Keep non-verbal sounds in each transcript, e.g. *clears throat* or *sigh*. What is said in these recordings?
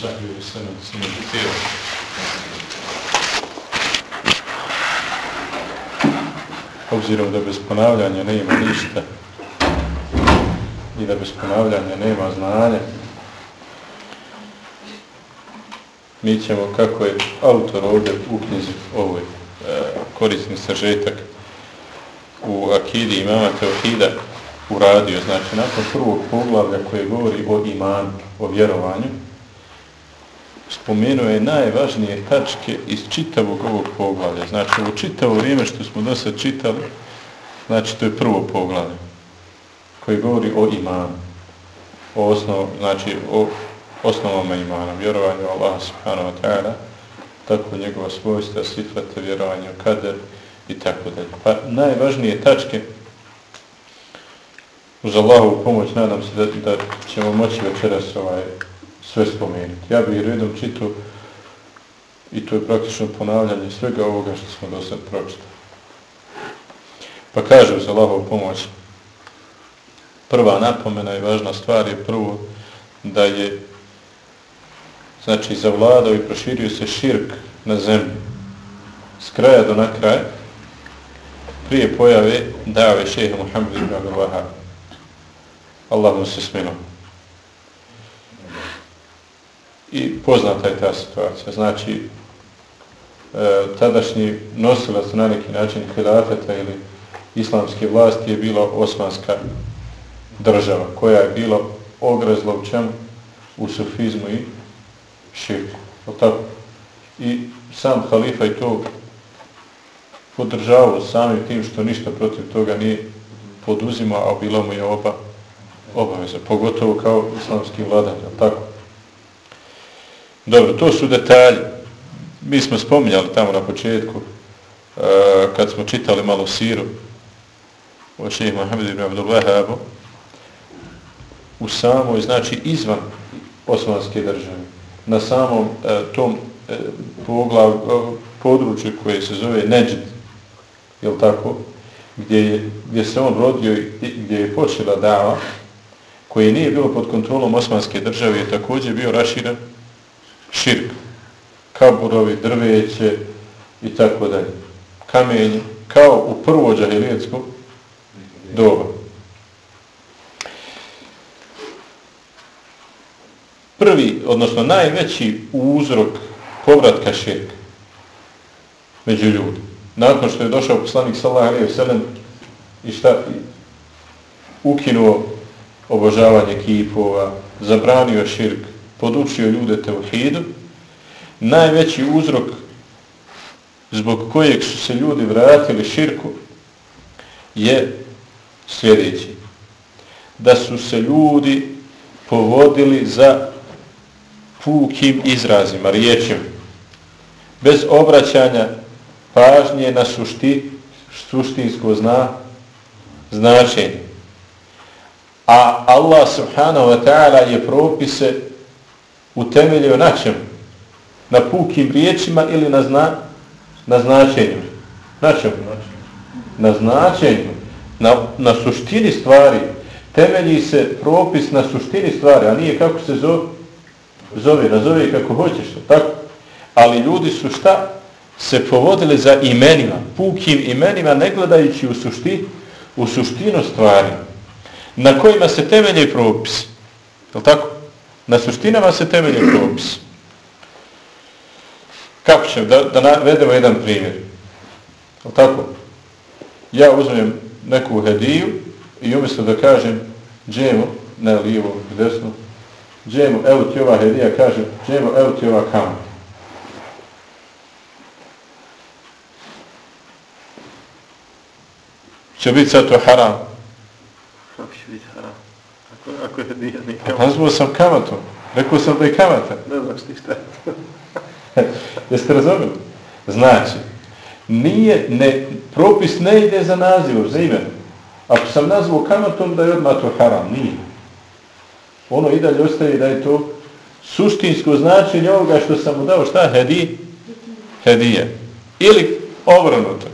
Sahbihi sallam, sallam, sallam, Obzirom da bez ponavljanja nema ništa i da bez ponavljanja nema znanja, mi ćemo, kako je autor ovdje u knjizi ovoj e, korisni sažetak u Akidi imama Teohida uradio, znači nakon prvog poglavlja koje govori o imanu, o vjerovanju, spomenuo je najvažnije tačke iz čitavog ovog poglavlja. Znači, u čitavo vrijeme što smo do sad čitali, znači, to je prvo poglavlje koje govori o imanu. O osnov, znači, o osnovama imana, vjerovanju Allah subhanahu wa ta'ala, tako njegova svojstva, sifata, vjerovanje u kader i tako dalje. Pa najvažnije tačke uz Allahovu pomoć nadam se da, da ćemo moći večeras ovaj, sve spomenuti. Ja bih redom čitao i to je praktično ponavljanje svega ovoga što smo do sad pročitali. Pa kaže za Allahovu pomoć, prva napomena i važna stvar je prvo da je znači zavladao i proširio se širk na zemlji s kraja do na kraj prije pojave dave šeha Muhammed ibn Abdul Wahab. Allah mu se sminuo. I poznata je ta situacija. Znači, e, tadašnji nosilac na neki način hilafeta ili islamske vlasti je bila osmanska država, koja je bila ogrezla u čemu? U sufizmu i širku. I sam halifa i to podržavao samim tim što ništa protiv toga nije poduzimao, a bilo mu je oba obaveza, pogotovo kao islamski vladar, tako? Dobro, to su detalji. Mi smo spominjali tamo na početku, e, kad smo čitali malo siru o šehi Mohamed ibn Abdullahabu, u samoj, znači izvan osmanske države, na samom e, tom e, poglav, području koje se zove Neđid, je tako, gdje, je, gdje se on rodio i gdje je počela dava, koje nije bilo pod kontrolom osmanske države, je također bio raširen širk, kaburovi, drveće i tako dalje, kamenje, kao u prvo džahilijetsko doba. Prvi, odnosno najveći uzrok povratka širka među ljudi, nakon što je došao poslanik sallahu alaihi wa sallam i šta? Ukinuo obožavanje kipova, zabranio širk, podučio ljude tevhidu, najveći uzrok zbog kojeg su se ljudi vratili širku je sljedeći. Da su se ljudi povodili za pukim izrazima, riječima, bez obraćanja pažnje na sušti, suštinsko zna, značenje. A Allah subhanahu wa ta'ala je propise utemeljio na čem? Na pukim riječima ili na, zna, na značenju? Na čem? Na značenju. Na, na suštini stvari. Temelji se propis na suštini stvari, a nije kako se zove. Zove, nazove kako hoćeš. Tako? Ali ljudi su šta? Se povodili za imenima, pukim imenima, ne gledajući u, sušti, u suštinu stvari na kojima se temelje propis. Je tako? Na suštinama se temelje propis. Kako ćemo? Da, da navedemo jedan primjer. Je tako? Ja uzmem neku hediju i umjesto da kažem džemo, ne lijevo, desno, džemo, evo ti ova hedija, kažem džemo, evo ti ova kamata. Će biti sad to haram? Ako je nije ni kamata. Nazvao sam kamatom. Rekao sam da je kamata. Ne znaš ti šta *laughs* Jeste razumili? Znači, nije, ne, propis ne ide za nazivom, za ime. Ako sam nazvao kamatom, da je odmah to haram. Nije. Ono i dalje ostaje da je to suštinsko značenje ovoga što sam mu dao. Šta? Hedi? Hedije. Ili obrnuto.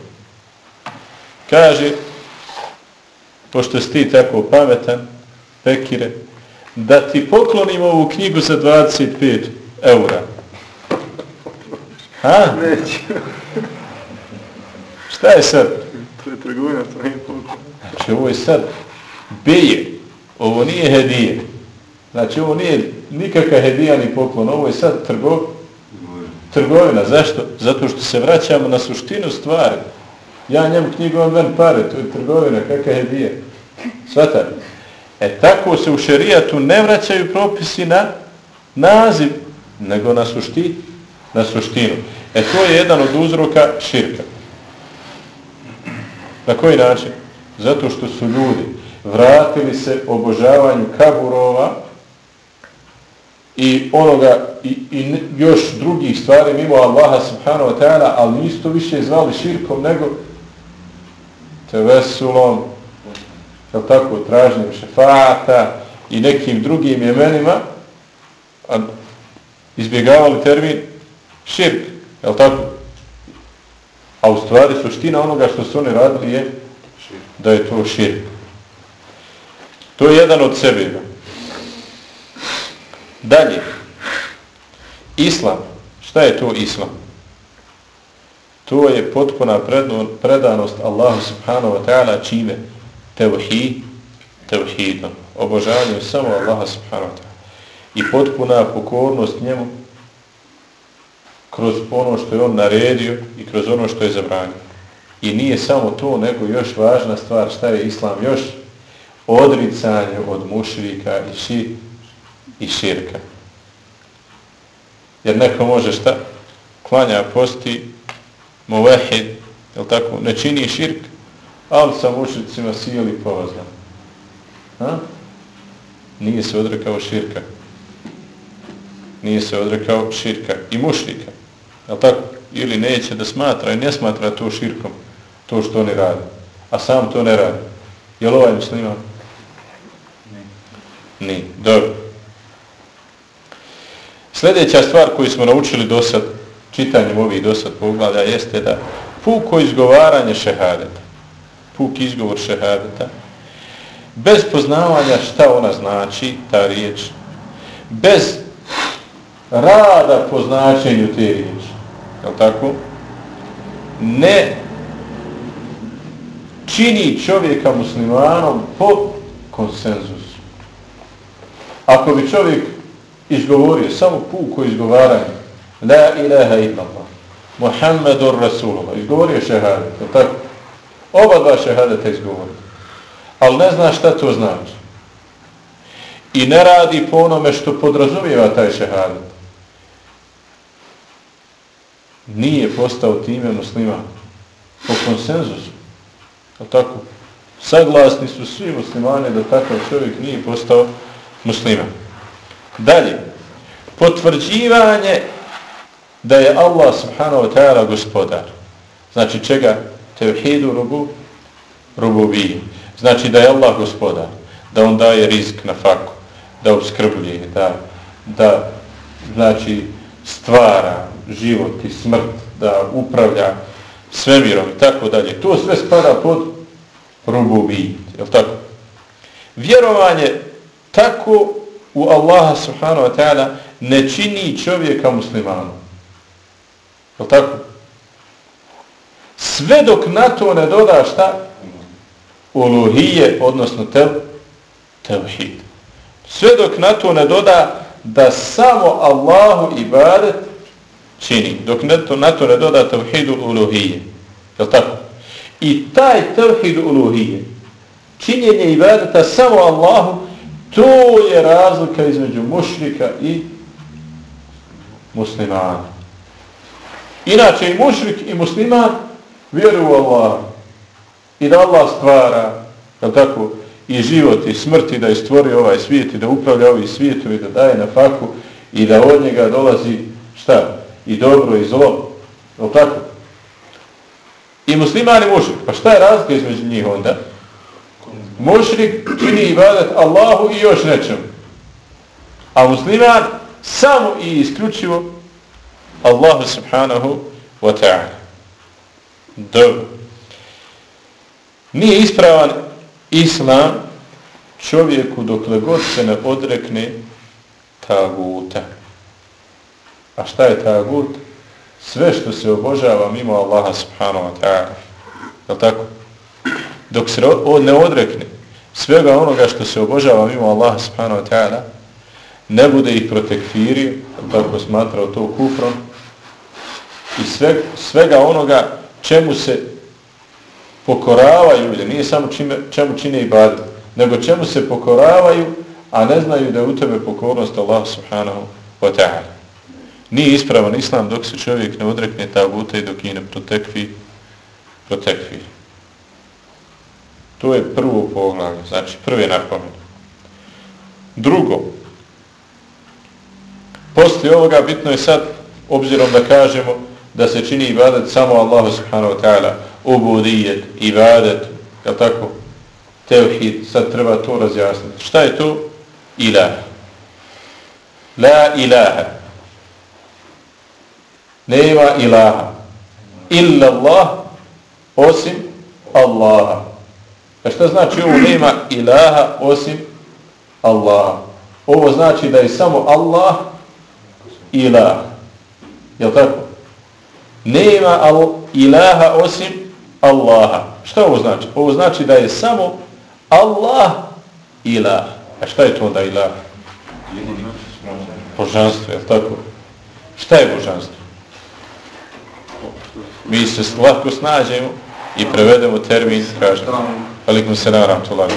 Kaže, pošto si ti tako pametan, Bekire, da ti poklonim ovu knjigu za 25 eura. Ha? Neće. Šta je sad? To je trgovina, to nije poklon. Znači ovo je sad beje. Ovo nije hedije. Znači ovo nije nikakva hedija ni poklon. Ovo je sad trgo, trgovina. Zašto? Zato što se vraćamo na suštinu stvari. Ja njemu knjigu, on ven pare. To je trgovina. Kakva hedija? Svataj. E tako se u šerijatu ne vraćaju propisi na naziv, nego na suštinu. Na suštinu. E to je jedan od uzroka širka. Na koji način? Zato što su ljudi vratili se obožavanju kaburova i onoga i, i još drugih stvari mimo Allaha subhanahu wa ta'ala, ali nisu to više zvali širkom nego tevesulom, jel tako, tražnjem šefata i nekim drugim jemenima, a izbjegavali termin širk, jel tako? A u stvari suština onoga što su oni radili je da je to širk. To je jedan od sebe. Dalje. Islam. Šta je to islam? To je potpuna predanost Allahu subhanahu wa ta'ala čime? Tevhid, tevhidom. obožavanjem samo Allaha subhanahu wa ta'ala. I potpuna pokornost njemu kroz ono što je on naredio i kroz ono što je zabranio. I nije samo to, nego još važna stvar, šta je Islam još? Odricanje od mušrika i, ši, i širka. Jer neko može šta? Klanja, posti, muvehid, jel tako? Ne čini širk, ali sa mušricima sijeli povazan. Ha? Nije se odrekao širka. Nije se odrekao širka i mušnika. Jel tako? Ili neće da smatra i ne smatra to širkom, to što oni radi. A sam to ne radi. Jel ovaj musliman? Ne. Nije. Dobro. Sljedeća stvar koju smo naučili do sad, čitanjem ovih do sad poglavlja, jeste da puko izgovaranje šehadeta, puk izgovor šehadeta, bez poznavanja šta ona znači, ta riječ, bez rada po značenju te riječi, je tako? Ne čini čovjeka muslimanom po konsenzusu. Ako bi čovjek izgovorio samo puko izgovaranje La ilaha illallah Muhammedur Rasulullah izgovorio šehadet, je tako? Oba dva šehadeta izgovorio. Ali ne zna šta to znači. I ne radi po onome što podrazumijeva taj šehadet nije postao time musliman po konsenzusu. Ali tako? Saglasni su svi muslimani da takav čovjek nije postao musliman. Dalje. Potvrđivanje da je Allah subhanahu wa ta'ala gospodar. Znači čega? Tevhidu rubu, rububiji. Znači da je Allah gospodar. Da on daje rizik na faku. Da obskrbljuje. Da, da znači stvara, život i smrt, da upravlja svemirom i tako dalje. To sve spada pod rububi, je li tako? Vjerovanje tako u Allaha subhanahu wa ta'ala ne čini čovjeka muslimanom. Je li tako? Sve dok na to ne doda šta? Uluhije, odnosno tev, tevhid. Sve dok na to ne doda da samo Allahu ibadet čini, dok ne to, na to ne doda tevhidu uluhije. Je tako? I taj tevhid uluhije, činjenje ibadeta samo Allahu, to je razlika između mušrika i muslimana. Inače i mušrik i musliman Vjeru u Allah. I da Allah stvara, je tako, i život i smrt i da je stvorio ovaj svijet i da upravlja ovih svijetom i da daje na faku i da od njega dolazi šta? i dobro i zlo. Je tako? I muslimani mušrik. Pa šta je razlika između njih onda? Mušrik čini ibadat Allahu i još nečemu. A musliman samo i isključivo Allahu subhanahu wa ta'ala. Dobro. Nije ispravan islam čovjeku dokle god se ne odrekne taguta. A šta je tagut? Sve što se obožava mimo Allaha subhanahu wa ta'ala. Je tako? Dok se ne odrekne svega onoga što se obožava mimo Allaha subhanahu wa ta'ala, ne bude ih protekfirio, tako smatrao to kufrom, i sve, svega onoga čemu se pokoravaju, ljudi, nije samo čime, čemu čine ibadet, nego čemu se pokoravaju, a ne znaju da je u tebe pokornost Allah subhanahu wa ta'ala. Nije ispravan islam dok se čovjek ne odrekne ta buta i dok je ne protekvi, protekvi. To je prvo poglavlje, znači prve napomene. Drugo, poslije ovoga bitno je sad, obzirom da kažemo da se čini ibadet samo Allahu subhanahu wa ta'ala, ubudijet, ibadet, je tako? Tevhid, sad treba to razjasniti. Šta je to? Ilah. La ilaha. Nema ilaha. Illa Allah, osim Allaha. A šta znači ovo nema ilaha osim Allaha? Ovo znači da je samo Allah ilah. Je tako? Nema al ilaha osim Allaha. Šta ovo znači? Ovo znači da je samo Allah ilah. A šta je to da ilah? Božanstvo, je tako? Šta je božanstvo? Mi se lako snađemo i prevedemo termin, kažemo. Alikum se naram, to lako.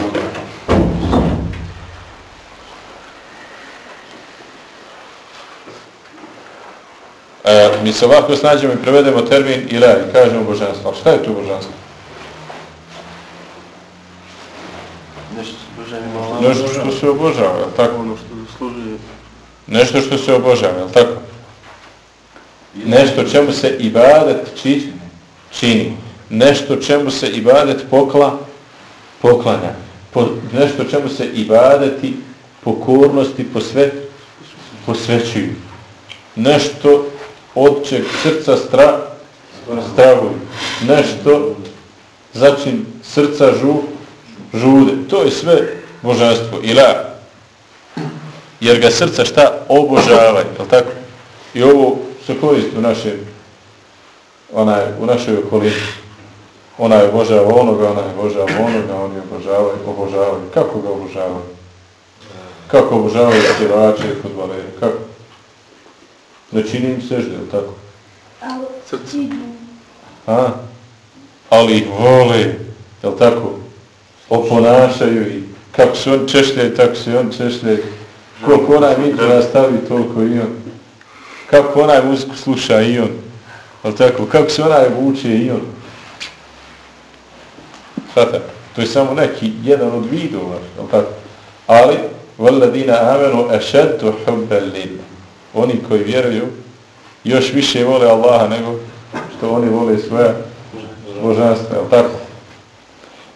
E, mi se ovako snađemo i prevedemo termin ilah i kažemo božanstvo. Šta je to božanstvo? Nešto što se obožava, je tako? Ono što zaslužuje. Nešto što se obožava, je tako? Nešto čemu se ibadet či, čini. Nešto čemu se ibadet pokla, poklanja. Po, nešto čemu se ibadeti pokornosti posve, posvećuju. Nešto općeg srca stra, stravuju. Nešto začin srca žu, žude. To je sve božanstvo. Ila. Jer ga srca šta obožavaju. Je tako? I ovo se koristi u našem onaj, u našoj okolini. Ona je obožava onoga, ona je obožava onoga, oni je obožavaju, obožavaju. Kako ga obožavaju? Kako obožavaju stirače, i futbolere? Kako? Ne čini im sežde, je tako? Srce. A? Ali ih vole, je tako? Oponašaju i kako se on češlje, tako se on češlje. Koliko onaj mitro nastavi, toliko i on. Kako onaj muziku sluša i on. Je tako? Kako se onaj vuče i on. Svata, to je samo neki, jedan od vidova, je tako? Ali, vladina amenu ešetu hubbelina oni koji vjeruju još više vole Allaha nego što oni vole svoje božanstvo, je tako?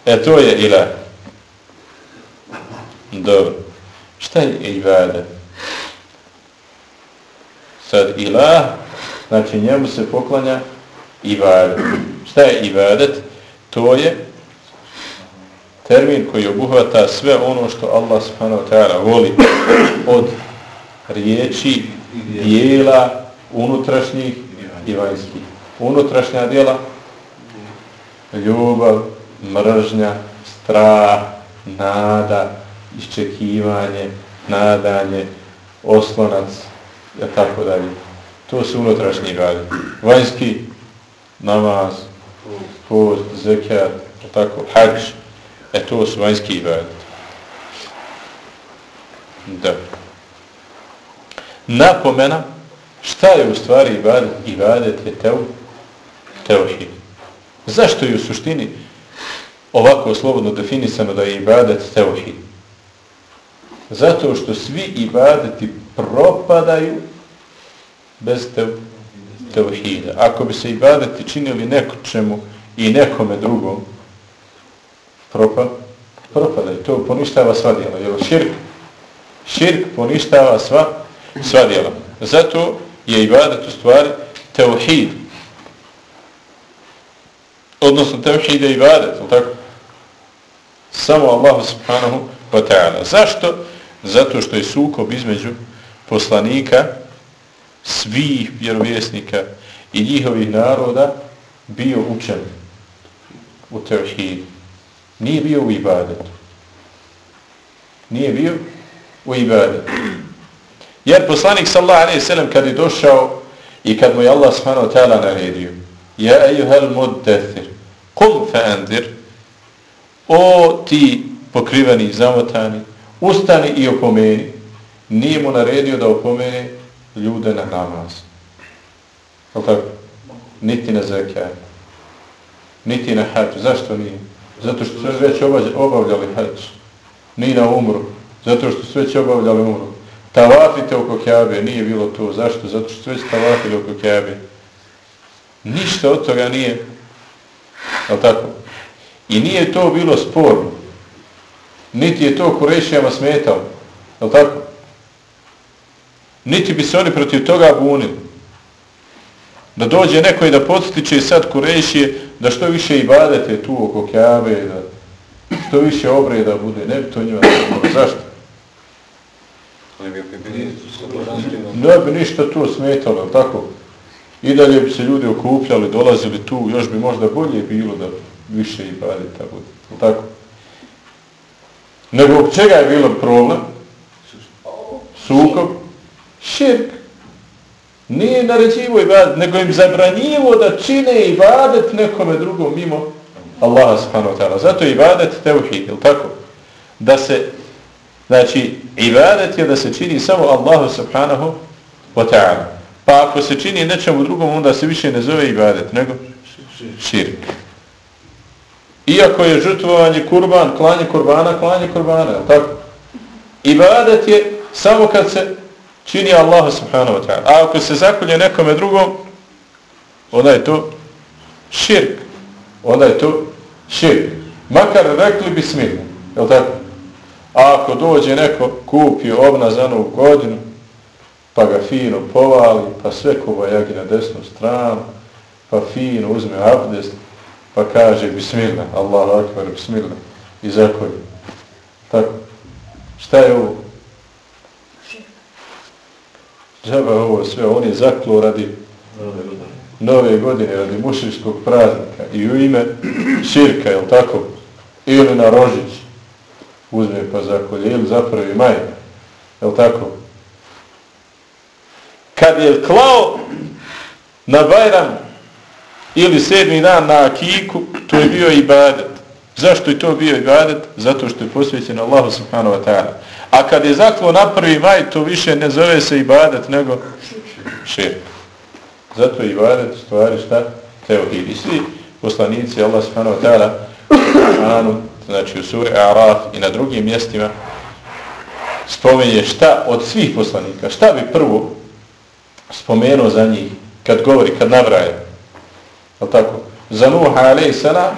E to je ilah. Dobro. Šta je ibadet? Sad ilah, znači njemu se poklanja ibadet. Šta je ibadet? To je termin koji obuhvata sve ono što Allah subhanahu wa ta'ala voli od riječi dijela unutrašnjih i vanjskih. Unutrašnja dijela ljubav, mržnja, strah, nada, iščekivanje, nadanje, oslonac, ja tako dalje. To su unutrašnji radi. Vanjski namaz, post, zekat, tako, hađ, e to su vanjski radi. Da napomena šta je u stvari ibadet? Ibadet je teo, teohid. Zašto je u suštini ovako slobodno definisano da je ibadet teohid? Zato što svi ibadeti propadaju bez teohida. Ako bi se ibadeti činili nekočemu i nekome drugom, propad, propadaju. To poništava sva djela. Jer širk, širk poništava sva sva djela. Zato je ibadet u stvari teuhid. Odnosno teuhid je ibadet, tako? Samo Allah subhanahu wa ta'ala. Zašto? Zato što je sukob između poslanika, svih vjerovjesnika i njihovih naroda bio učen u tevhidu. Nije bio u ibadetu. Nije bio u ibadetu. Jer poslanik sallallahu alejhi ve sellem kad je došao i kad mu je Allah subhanahu wa ta'ala naredio Ja ejuhel muddathir kum fa'andir." O ti pokriveni, zamotani ustani i opomeni nije mu naredio da opomene ljude na namaz. Tako? Niti na zekaj. Niti na hađu. Zašto nije? Zato što su već obavljali hađu. Ni na umru. Zato što su već obavljali umru. Tavafite oko kjabe. Nije bilo to. Zašto? Zato što već tavafili oko kjabe. Ništa od toga nije. Al tako? I nije to bilo sporno. Niti je to kurešijama smetalo. Al tako? Niti bi se oni protiv toga bunili. Da dođe neko i da podstiče sad kurešije da što više ibadete tu oko Kjabe, da što više obreda bude. Ne bi to njima Zašto? Ne bi ništa tu smetalo, tako? I dalje bi se ljudi okupljali, dolazili tu, još bi možda bolje bilo da više ibadeta bude. Tako? Nego čega je bilo problem? Sukob? Širk. Nije naređivo ibadet, nego im zabranjivo da čine ibadet nekome drugom mimo Allaha subhanahu wa ta'ala. Zato i ibadet teuhid, je tako? Da se, znači, ibadet je da se čini samo Allahu subhanahu wa ta'ala. Pa ako se čini nečemu drugom, onda se više ne zove ibadet, nego širk. Iako je žrtvovanje kurban, klanje kurbana, klanje kurbana, tako? Ibadet je samo kad se čini Allahu subhanahu wa ta'ala. A ako se zakolje nekome drugom, onda je to širk. Onda je to širk. Makar rekli bismillah, je li tako? A ako dođe neko, kupi obna za novu godinu, pa ga fino povali, pa sve kovajagi na desnu stranu, pa fino uzme abdest, pa kaže bismillah, Allahu akbar, bismillah, i zakolje. Tako. Šta je ovo? Džaba ovo sve, on je zaklo radi nove godine, radi mušljivskog praznika i u ime širka, je tako? Ili na rožić uzme pa zakolje, ili zapravi maj, je tako? Kad je klao na Bajram ili sedmi dan na Akiku, to je bio ibadet. Zašto je to bio ibadet? Zato što je posvećen Allahu subhanahu wa ta'ala. A kad je zaklo na prvi maj, to više ne zove se ibadet, nego širk. Zato je ibadet stvari šta? Teohid. I svi poslanici Allah subhanahu wa ta'ala znači u suri Araf i na drugim mjestima spomenje šta od svih poslanika, šta bi prvo spomenuo za njih kad govori, kad navraje. Je tako? Za Nuh alaih salam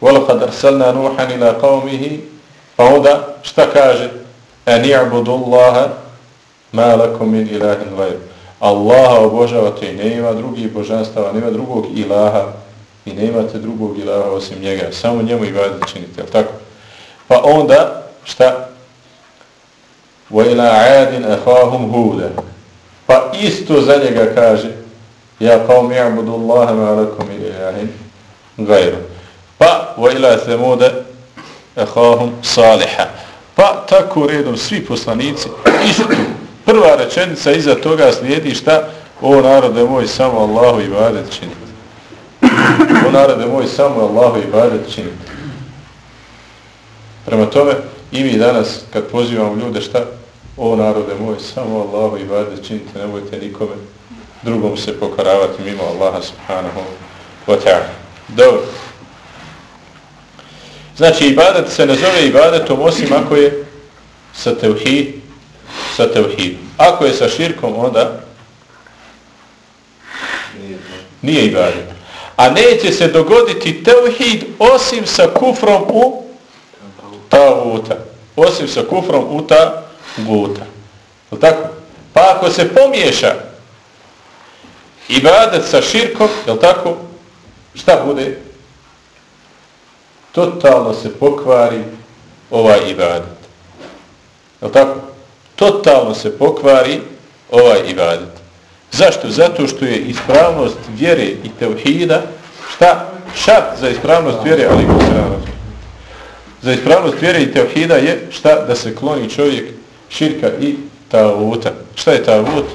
وَلَقَدْ أَرْسَلْنَا نُوحًا إِلَىٰ قَوْمِهِ Pa onda šta kaže? En i'budu Allaha ma lakum min ilahin gajr. Allaha obožavate i ne ima drugih božanstava, nema drugog ilaha i ne imate drugog ilaha osim njega. Samo njemu i vadi činite, tako? Pa onda šta? وَإِلَا عَادٍ أَخَاهُمْ هُودًا Pa isto za njega kaže Ja qawm i'budu Allaha ma lakum min ilahin gajr. Pa وَإِلَا ثَمُودَ ehahum saliha. Pa tako redom svi poslanici, isto, prva rečenica iza toga slijedi šta? O narode moj, samo Allahu i badet činite. O narode moj, samo Allahu i badet činite. Prema tome, i mi danas, kad pozivamo ljude, šta? O narode moj, samo Allahu i badet činite, nemojte nikome drugom se pokaravati mimo Allaha subhanahu wa ta'ala. Dobro. Znači, ibadet se ne zove ibadetom osim ako je sa tevhid, sa tevhid. Ako je sa širkom, onda nije ibadet. A neće se dogoditi tevhid osim sa kufrom u tavuta. Osim sa kufrom u tavuta. Je tako? Pa ako se pomiješa ibadet sa širkom, je tako? Šta bude? totalno se pokvari ovaj ibadet. Je tako? Totalno se pokvari ovaj ibadet. Zašto? Zato što je ispravnost vjere i tevhida šta? Šart za ispravnost vjere, ali za ispravnost vjere i tevhida je šta? Da se kloni čovjek širka i tavuta. Šta je tavut?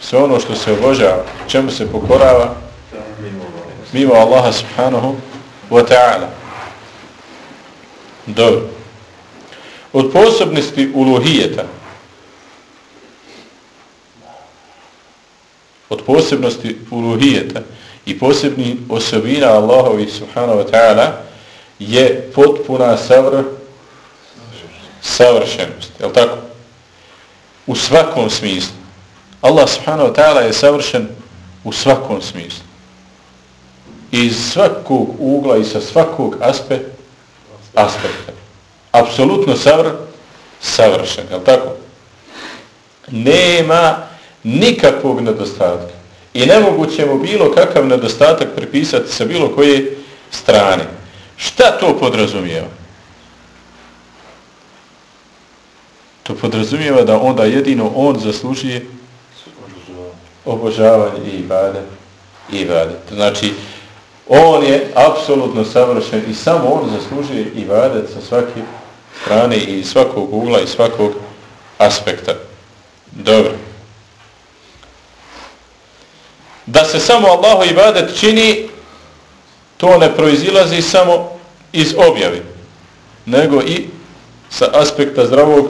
Sve ono što se obožava, čemu se pokorava? Mimo Allaha subhanahu wa ta'ala. Dobro. Od posebnosti uluhijeta, od posebnosti uluhijeta i posebni osobina Allahovi subhanahu wa ta'ala je potpuna savr savršenost. Je tako? U svakom smislu. Allah subhanahu wa ta'ala je savršen u svakom smislu. Iz svakog ugla i sa svakog aspe, aspekta. Apsolutno savr, savršen. Je tako? Nema nikakvog nedostatka. I nemoguće mu bilo kakav nedostatak pripisati sa bilo koje strane. Šta to podrazumijeva? To podrazumijeva da onda jedino on zaslužuje obožavanje i ibadet. I ibadet. Znači, on je apsolutno savršen i samo on zaslužuje ibadet sa svake strane i svakog ugla i svakog aspekta. Dobro da se samo Allahu ibadet čini, to ne proizilazi samo iz objave, nego i sa aspekta zdravog,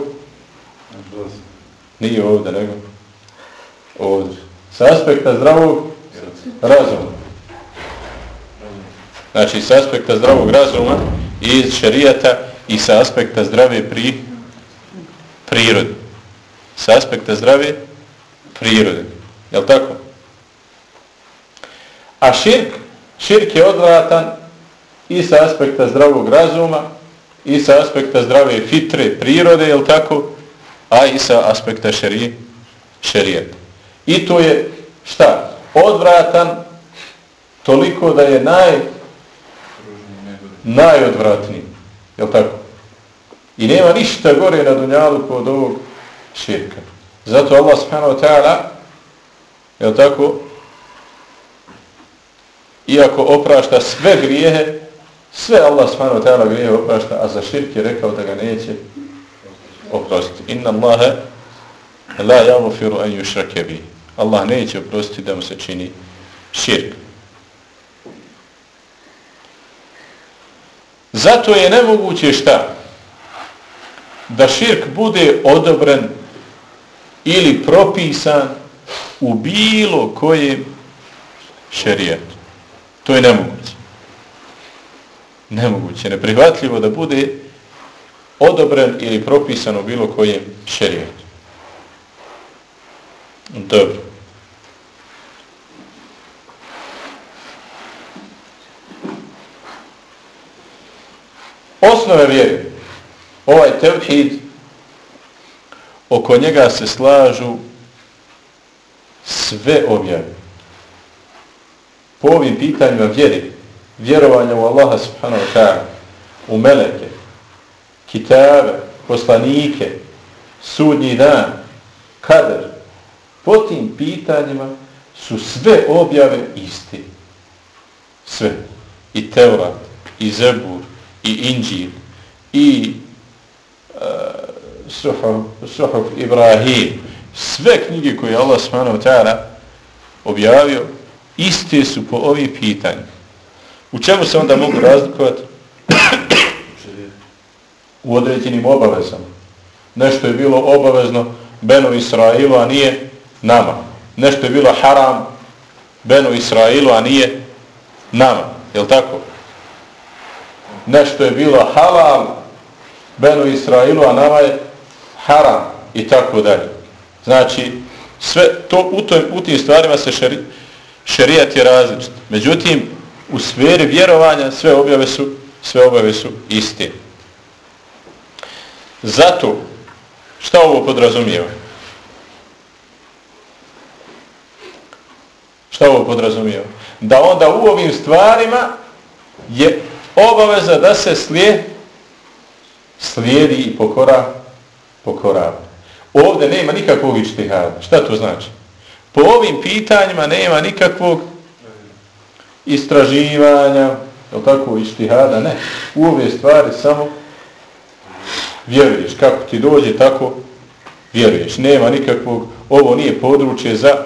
nije ovdje, nego ovdje, sa aspekta zdravog razuma. Znači, sa aspekta zdravog razuma i iz šarijata i sa aspekta zdrave pri prirode. Sa aspekta zdrave prirode. Je tako? A širk, širk je odvratan i sa aspekta zdravog razuma, i sa aspekta zdrave fitre, prirode, je tako? A i sa aspekta šerije, šerijeta. I to je šta? Odvratan toliko da je naj najodvratniji. Je tako? I nema ništa gore na dunjalu kod ovog širka. Zato Allah subhanahu wa ta'ala jel tako? Iako oprašta sve grijehe, sve Allah subhanahu wa ta'ala grijehe oprašta, a za širk je rekao da ga neće oprostiti. Inna Allahe la yaghfiru an yushrake bi. Allah neće oprostiti da mu se čini širk. Zato je nemoguće šta? Da širk bude odobren ili propisan u bilo kojem šerijetu. To je nemoguće. Nemoguće, neprihvatljivo da bude odobren ili propisan u bilo kojem šerijetu. Dobro. Osnove vjere. Ovaj tevhid, oko njega se slažu sve objave po ovim pitanjima vjeri, vjerovanja u Allaha subhanahu wa ta'ala, u meleke, kitabe, poslanike, sudnji dan, kader, po tim pitanjima su sve objave isti. Sve. I Teurat, i Zebur, i Inđil, i uh, Suhuf, Suhuf Ibrahim, sve knjige koje Allah subhanahu wa ta'ala objavio, iste su po ovim pitanjima. U čemu se onda mogu razlikovati? U određenim obavezama. Nešto je bilo obavezno Beno Israilu, a nije nama. Nešto je bilo haram Beno Israilu, a nije nama. Je li tako? Nešto je bilo halal Beno Israilu, a nama je haram. I tako dalje. Znači, sve to, u, toj, u tim stvarima se šeri, šerijat je različit. Međutim, u sferi vjerovanja sve objave su, sve objave su iste. Zato, šta ovo podrazumijeva? Šta ovo podrazumijeva? Da onda u ovim stvarima je obaveza da se slije, slijedi i pokora, pokorava. Ovdje nema nikakvog ištihada. Šta to znači? Po ovim pitanjima nema nikakvog istraživanja, je tako, ištihada, ne. U ove stvari samo vjeruješ. Kako ti dođe, tako vjeruješ. Nema nikakvog, ovo nije područje za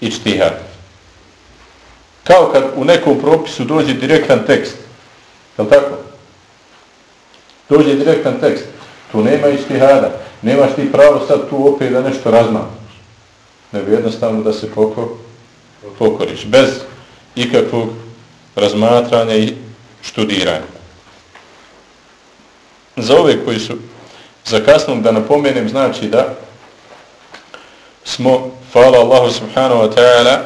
ištihad. Kao kad u nekom propisu dođe direktan tekst. Je tako? Dođe direktan tekst. Tu nema ištihada. Nemaš ti pravo sad tu opet da nešto razmaš. Nego jednostavno da se poko, pokoriš. Bez ikakvog razmatranja i študiranja. Za ove koji su za kasnom da napomenem znači da smo, hvala Allahu subhanahu wa ta'ala,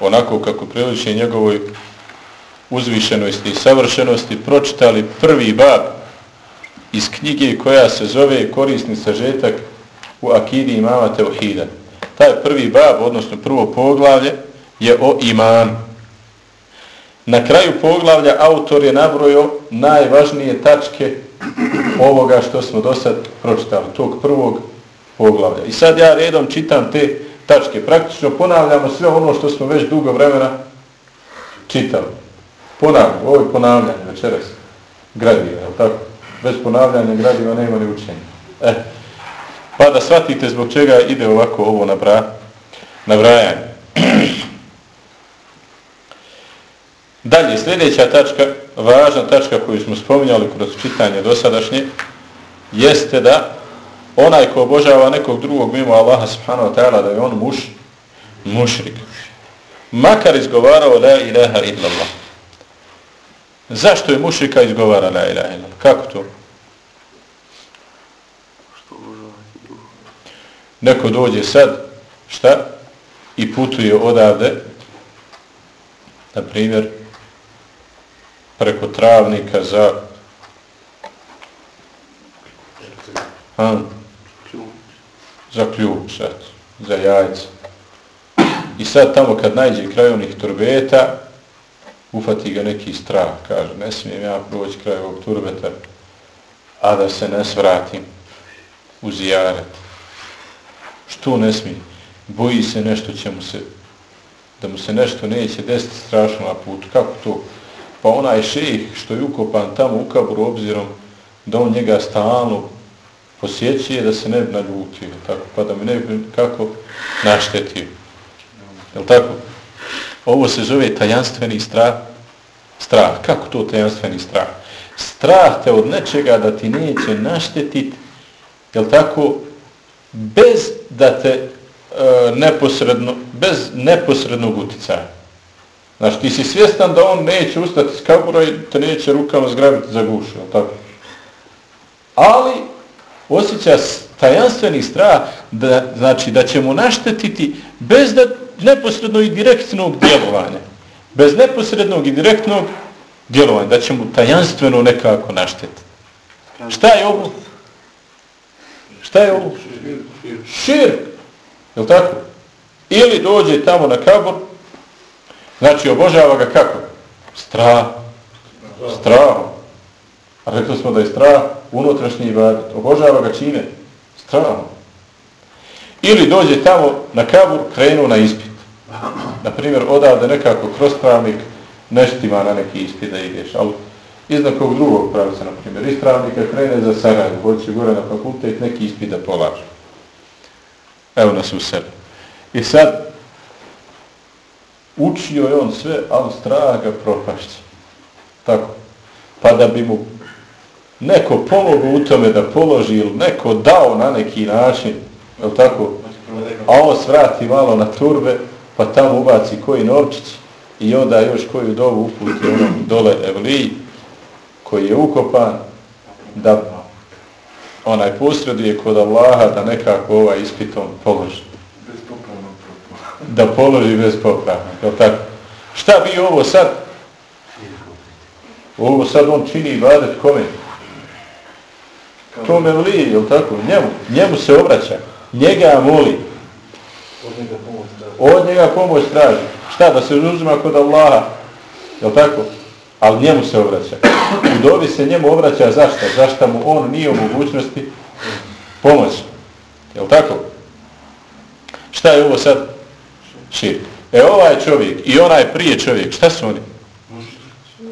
onako kako priliči njegovoj uzvišenosti i savršenosti, pročitali prvi bab iz knjige koja se zove Korisni sažetak u Akidi imama Teuhida. Taj prvi bab, odnosno prvo poglavlje, je o imanu. Na kraju poglavlja autor je nabrojao najvažnije tačke ovoga što smo do sad pročitali, tog prvog poglavlja. I sad ja redom čitam te tačke. Praktično ponavljamo sve ono što smo već dugo vremena čitali. Ponavljamo, ovo je ponavljanje večeras gradiva, je tako? Bez ponavljanja gradiva nema ni učenja. E, pa da shvatite zbog čega ide ovako ovo na nabrajanje. *clears throat* Dalje, sljedeća tačka, važna tačka koju smo spominjali kroz čitanje dosadašnje, jeste da onaj ko obožava nekog drugog mimo Allaha subhanahu wa ta'ala da je on muš, mušrik. Makar izgovarao la ilaha illallah. Zašto je mušrika izgovara la ilaha illallah? Kako to? Neko dođe sad, šta? I putuje odavde, na primjer, preko travnika za ha, za ključ, et, za jajce. I sad tamo kad najde kraj onih turbeta, ufati ga neki strah, kaže, ne smijem ja proći kraj ovog turbeta, a da se ne svratim u zijaret. Što ne smije? Boji se nešto će mu se, da mu se nešto neće desiti strašno na putu. Kako to? Pa onaj šejih što je ukopan tamo u kaburu obzirom da on njega stalno posjećuje da se ne bi naljutio, tako, pa da mi ne bi kako naštetio. Je tako? Ovo se zove tajanstveni strah. Strah. Kako to tajanstveni strah? Strah te od nečega da ti neće naštetiti, je tako, bez da te e, neposredno, bez neposrednog uticaja. Znači, ti si svjestan da on neće ustati s kabura i te neće rukama zgrabiti za gušu, tako? Ali, osjeća tajanstveni strah da, znači, da će mu naštetiti bez da neposredno i direktnog djelovanja. Bez neposrednog i direktnog djelovanja, da će mu tajanstveno nekako naštetiti. Šta je ovo? Šta je ovo? Šir. Je li tako? Ili dođe tamo na kabor, Znači, obožava ga kako? Strah. Strah. A rekli smo da je strah unutrašnji ibadet. Obožava ga čine? Strah. Ili dođe tamo na kabur, krenu na ispit. Naprimjer, odavde nekako kroz pravnik neštima na neki ispit da ideš. Ali iznad kog drugog pravca, naprimjer, iz pravnika krene za Sarajevo, hoće gore na fakultet, neki ispit da polaže. Evo nas u sebi. I sad, učio je on sve, ali strah ga propašće. Tako. Pa da bi mu neko pomogu u tome da položi ili neko dao na neki način, je tako? A on svrati malo na turbe, pa tamo ubaci koji novčić i onda još koju dovu uputi onom dole Evliji, koji je ukopan, da onaj posreduje kod Allaha da nekako ovaj ispitom položi da položi bez popravna. tako? Šta bi ovo sad? Ovo sad on čini ibadet kome? Kome li, je tako? Njemu, njemu se obraća. Njega moli. Od njega pomoć traži. Šta, da se uzima kod Allaha? Je tako? Ali njemu se obraća. U dobi se njemu obraća zašto? Zašto mu on nije u mogućnosti pomoći. Je li tako? Šta je ovo sad? Širk. E ovaj čovjek i onaj prije čovjek, šta su oni?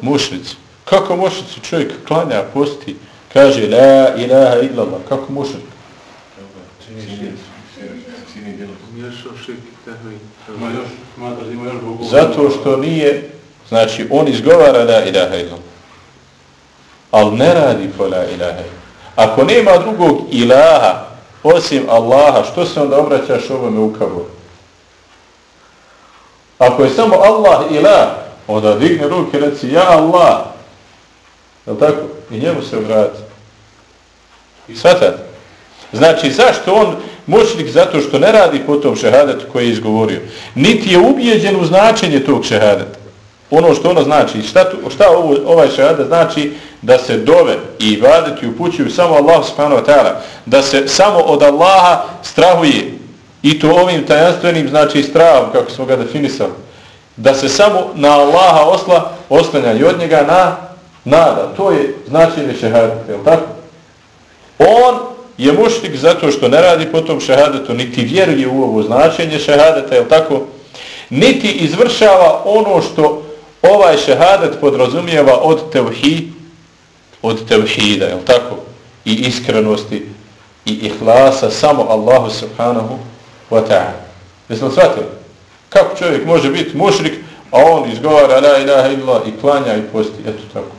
Mušnici. Kako mušnici? Čovjek klanja, posti, kaže la ilaha illallah. Kako mušnik? Zato što nije, znači on izgovara la ilaha illallah. Ali ne radi po la ilaha illallah. Ako nema drugog ilaha osim Allaha, što se onda obraćaš ovome u kaboru? Ako je samo Allah ilah, onda digne ruke i reci ja Allah. Je tako? I njemu se obrati. Svatate? Znači, zašto on moćnik? Zato što ne radi po tom šehadetu koji je izgovorio. Niti je ubijeđen u značenje tog šehadeta. Ono što ono znači, šta, tu, šta ovo, ovaj šehada znači? Da se dove i ibadeti upućuju samo Allah subhanahu wa ta'ala. Da se samo od Allaha strahuje. I to ovim tajanstvenim znači strahom, kako smo ga definisali. Da se samo na Allaha osla, oslanja i od njega na nada. To je značenje šehada, je tako? On je mušnik zato što ne radi po tom šehadetu, niti vjeruje u ovo značenje šehadeta, je tako? Niti izvršava ono što ovaj šehadet podrazumijeva od tevhi, od tevhida, je tako? I iskrenosti i ihlasa samo Allahu subhanahu wa ta'ala. Li shvatili? Kako čovjek može biti mušrik, a on izgovara la ilaha illa i klanja i posti, eto tako.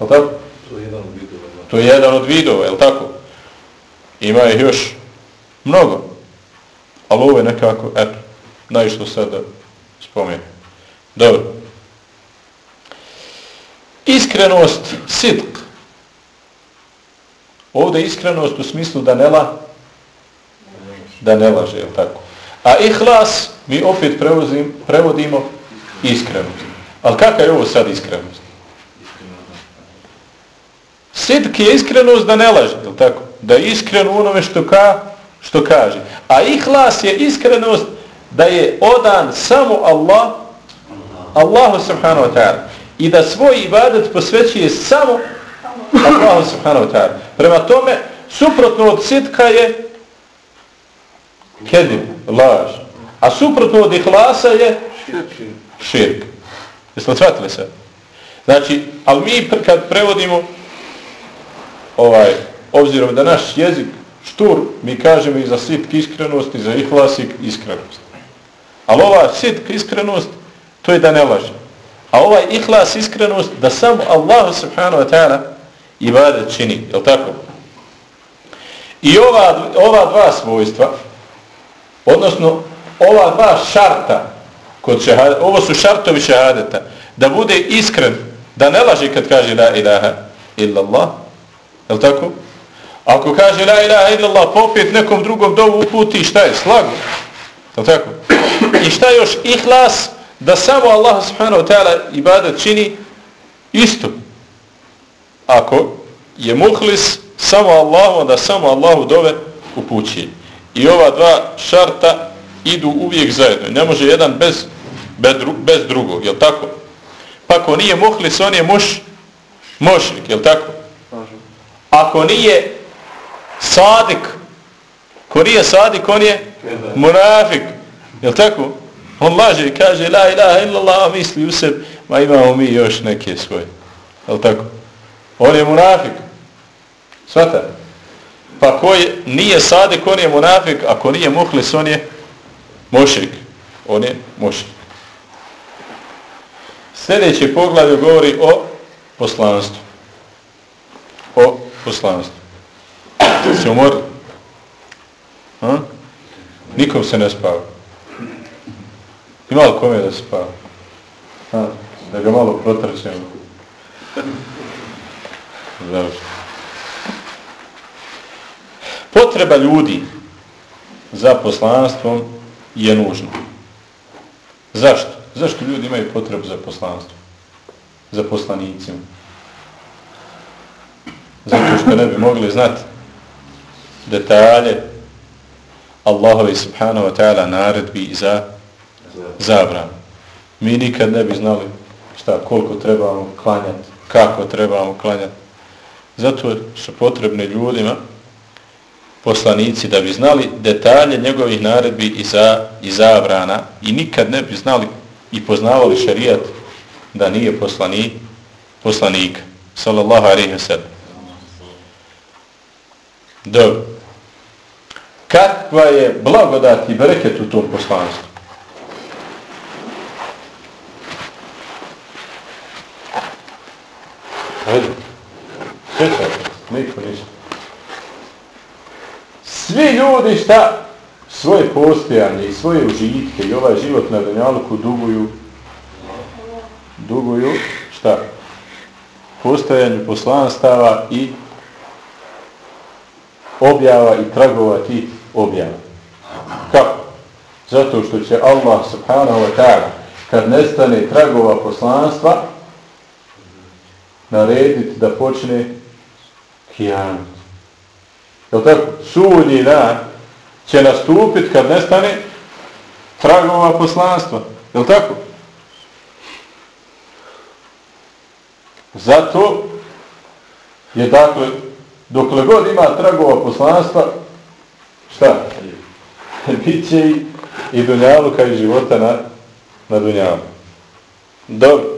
Je tako? To je jedan od vidova. To je jedan od vidova, je tako? Ima ih još mnogo. Ali ovo je nekako, eto, najišto sad da spomenem. Dobro. Iskrenost, sidk. Ovdje iskrenost u smislu da ne, la, da ne laže, je tako? A ihlas mi opet prevozim, prevodimo iskrenost. Ali kakva je ovo sad iskrenost? Sidk je iskrenost da ne laže, je tako? Da je iskren u onome što, ka, što kaže. A ihlas je iskrenost da je odan samo Allah, Allahu subhanahu wa ta'ala. I da svoj ibadet posvećuje samo Allahu subhanahu wa ta'ala. Prema tome, suprotno od sitka je kedim, laž. A suprotno od ihlasa je širk. Jesmo shvatili se? Znači, ali mi kad prevodimo ovaj, obzirom da naš jezik štur, mi kažemo i za sitk iskrenost i za ihlasik iskrenost. Ali ova sitk iskrenost, to je da ne laže. A ovaj ihlas iskrenost, da samo Allah subhanahu wa ta'ala ibadet čini, je tako? I ova, ova dva svojstva, odnosno ova dva šarta, kod šehadeta, ovo su šartovi šehadeta, da bude iskren, da ne laže kad kaže la ilaha illallah, je tako? Ako kaže la ilaha illallah, pa popet nekom drugom dovu uputi, šta je? Slago. Je tako? I šta još? Ihlas, da samo Allah subhanahu wa ta'ala ibadat čini isto. Ako je muhlis samo Allahu, onda samo Allahu dove upući. I ova dva šarta idu uvijek zajedno. Ne može jedan bez, bez drugog, je tako? Pa ako nije muhlis, on je muš, mošrik, je tako? Ako nije sadik, ko nije sadik, on je munafik. Je tako? On laže i kaže la ilaha illallah, a misli u sebi, ma imamo mi još neke svoje. Je tako? On je munafik. Svata? Pa ko je, nije sadik, on je munafik, ako nije muhlis, on je mošik. On je mošik. Sljedeće poglavlje govori o poslanstvu. O poslanstvu. Se umorili? Ha? Nikom se ne spava. Ima li kome da spava? Ha? Da ga malo protrčemo. Završi. Potreba ljudi za poslanstvom je nužna. Zašto? Zašto ljudi imaju potrebu za poslanstvom? Za poslanicima? zato što ne bi mogli znati detalje Allahove subhanahu wa ta'ala naredbi za zabran. Mi nikad ne bi znali šta, koliko trebamo klanjati, kako trebamo klanjati. Zato su potrebni ljudima poslanici da bi znali detalje njegovih naredbi i, za, i zabrana i nikad ne bi znali i poznavali šarijat da nije poslani, poslanik sallallahu alaihi wa sallam. Dobro. Kakva je blagodat i bereket u tom poslanstvu? Hajde. Sjećaj, niko ništa. Svi ljudi šta svoje postojanje i svoje užitke i ovaj život na Danjaluku duguju duguju šta? Postojanju poslanstava i objava i tragova tih objava. Kako? Zato što će Allah subhanahu wa ta'ala kad nestane tragova poslanstva narediti da počne kijamet. Je tako? Sudnji dan će nastupiti kad nestane tragova poslanstva. Jel tako? Zato je dakle, dokle god ima tragova poslanstva, šta? *laughs* Biće i, i dunjaluka i života na, na dunjalu. Dobro.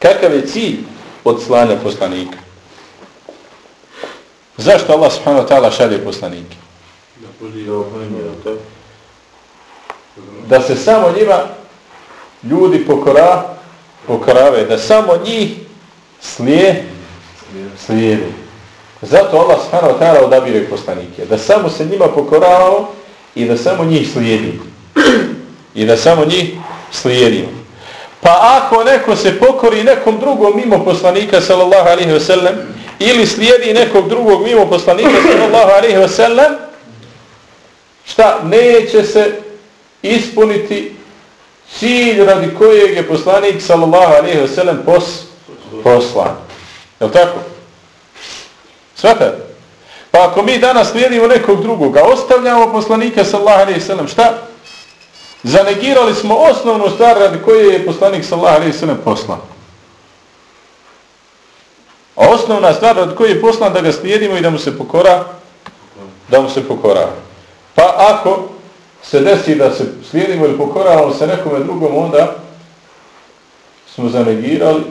Kakav je cilj od slanja poslanika? Zašto Allah subhanahu wa ta'ala šalje poslanike? Da se samo njima ljudi pokora, pokorave, da samo njih slije, slijedi. Zato Allah subhanahu wa ta'ala odabire poslanike. Da samo se njima pokoravamo i da samo njih slijedi. I da samo njih slijedimo. Pa ako neko se pokori nekom drugom mimo poslanika sallallahu alaihi wa sallam ili slijedi nekog drugog mimo poslanika *coughs* sallallahu alaihi wa sallam šta neće se ispuniti cilj radi kojeg je poslanik sallallahu alaihi wa sallam pos, poslan. Je li tako? Svata? Pa ako mi danas slijedimo nekog drugog, a ostavljamo poslanika sallallahu alaihi wa sallam, šta? Zanegirali smo osnovnu stvar radi koje je poslanik sallallahu alaihi ve sallam poslan. A osnovna stvar radi koje je poslan da ga slijedimo i da mu se pokora, da mu se pokora. Pa ako se desi da se slijedimo ili pokoravamo se nekome drugom, onda smo zanegirali,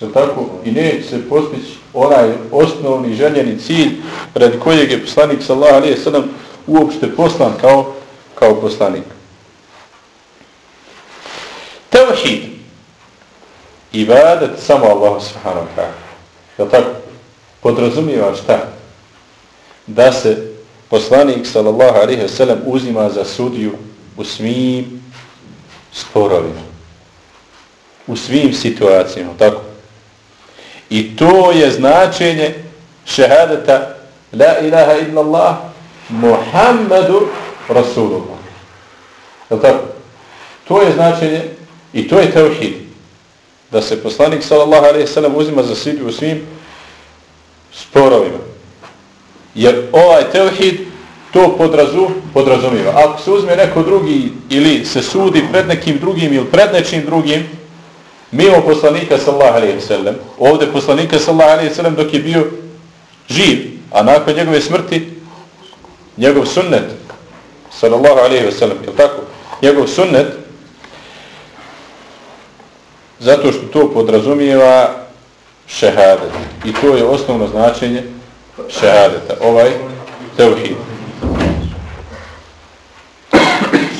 za tako, i neće se postići onaj osnovni željeni cilj radi kojeg je poslanik sallahu alaihi sallam uopšte poslan kao, kao poslanik. Tevhid. Ibadet samo Allah subhanahu wa ta'ala. Je tako? Podrazumijeva šta? Da se poslanik sallallahu alaihi wasallam uzima za sudiju u svim sporovima. U svim situacijama, tako? I to je značenje šehadeta La ilaha illallah Muhammedu Rasulullah. Je tako? To je značenje i to je tevhid da se poslanik sallallahu alejhi ve uzima za sudiju u svim sporovima. Jer ovaj tevhid to podrazu, podrazumijeva. Ako se uzme neko drugi ili se sudi pred nekim drugim ili pred nečim drugim, mimo poslanika sallallahu alejhi ve sellem, ovdje poslanika sallallahu alejhi ve sellem dok je bio živ, a nakon njegove smrti, njegov sunnet, sallallahu alejhi ve sellem, je tako? Njegov sunnet, Zato što to podrazumijeva šehadet. I to je osnovno značenje šehadeta. Ovaj tevhid.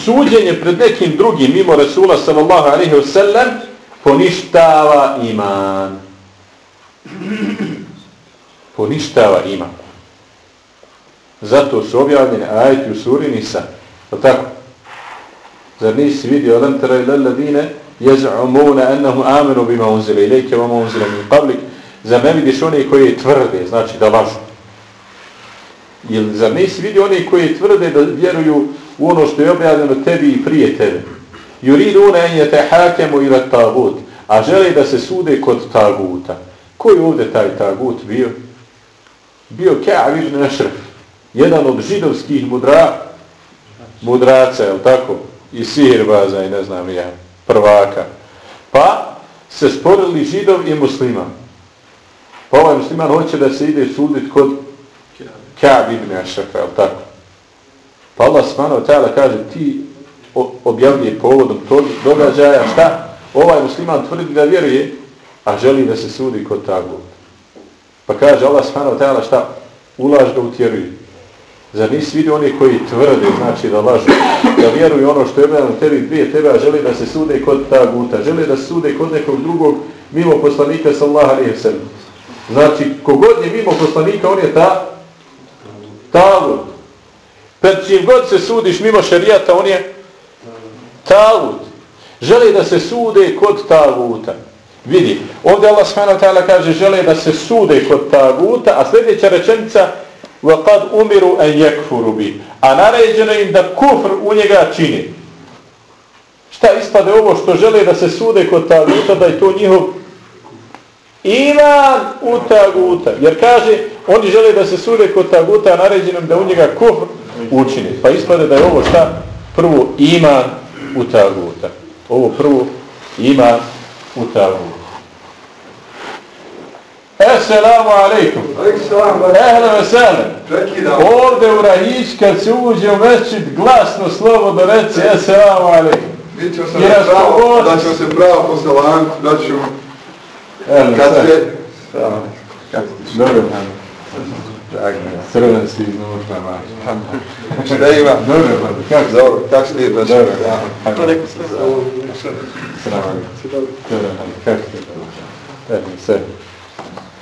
Suđenje pred nekim drugim mimo Resula sallallahu alaihi wa sallam poništava iman. Poništava iman. Zato su objavljene ajeti u suri Nisa. Pa tako? Zar nisi vidio lantara ila ladine jezumuna annahum amanu bima unzila ilayka wama unzila min qablik. Zamani dišoni koji tvrde znači da lažu? Jel za nis vidi oni koji tvrde da vjeruju u ono što je objavljeno tebi i prije tebe? Yuriduna an yatahakamu ila tagut. A žele da se sude kod taguta. Koji ovde taj tagut bio? Bio Ka'b ibn Ashraf jedan od židovskih mudra mudraca je tako? I sihirbaza i ne znam ja prvaka. Pa se sporili židov i musliman. Pa ovaj musliman hoće da se ide sudit kod Kaab ibn Ašrafa, je tako? Pa Allah smano tajala kaže ti objavljuje povodom tog događaja, šta? Ovaj musliman tvrdi da vjeruje, a želi da se sudi kod tagut. Pa kaže Allah smano tajala šta? Ulaž ga utjeruje. Zar nisi vidio oni koji tvrde, znači da lažu, da vjeruju ono što je objavljeno tebi prije tebe, a želi da se sude kod taguta, želi da se sude kod nekog drugog mimo poslanika sallaha alaihi sallam. Znači, kogod je mimo poslanika, on je ta tagut. Pred čim god se sudiš mimo šarijata, on je tagut. Žele da se sude kod taguta. Vidi, ovdje Allah s.w.t. kaže žele da se sude kod taguta, a sljedeća rečenica وَقَدْ umiru أَنْ يَكْفُرُ bi. A naređeno im da kufr u njega čini. Šta ispade ovo što žele da se sude kod taguta, da je to njihov iman u taguta. Jer kaže, oni žele da se sude kod taguta, a naređeno im da u njega kufr učini. Pa ispade da je ovo šta? Prvo iman u taguta. Ovo prvo iman u taguta. Assalamu alaikum. Ehle vesele. Ovde u Rahić kad se uđe u mečit glasno slovo da reci Assalamu alaikum. Mi ćemo se pravo, da ćemo se pravo po salanku, da ćemo... Ehle vesele. Dobro, Crven si iznutra, maš. Šta ima? Dobro, kako? Dobro, kako si lijepo? Dobro. To neko sve. Srava. Dobro, kako ti? Ehle, sve.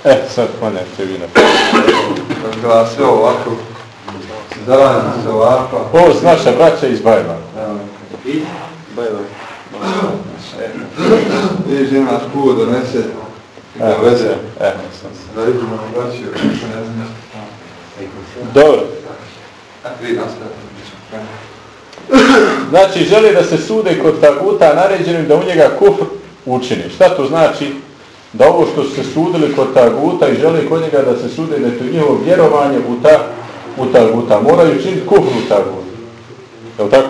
E, sad klanjajte vi na Glasi ovako. Zavanje se ovako. Ovo su naša braća iz Bajba. I? Bajba. I žena škuo donese. Da veze. E, sam se. Da vidimo na braći, ne znam. Dobro. Vi nastavite. Znači, želi da se sude kod taguta, naređenim da u njega kufr učini. Šta to znači? Da ovo što su se sudili kod taguta i žele kod njega da se sude da je to njihovo vjerovanje u, ta, u taguta. Moraju činiti kufru u taguta. Je li tako?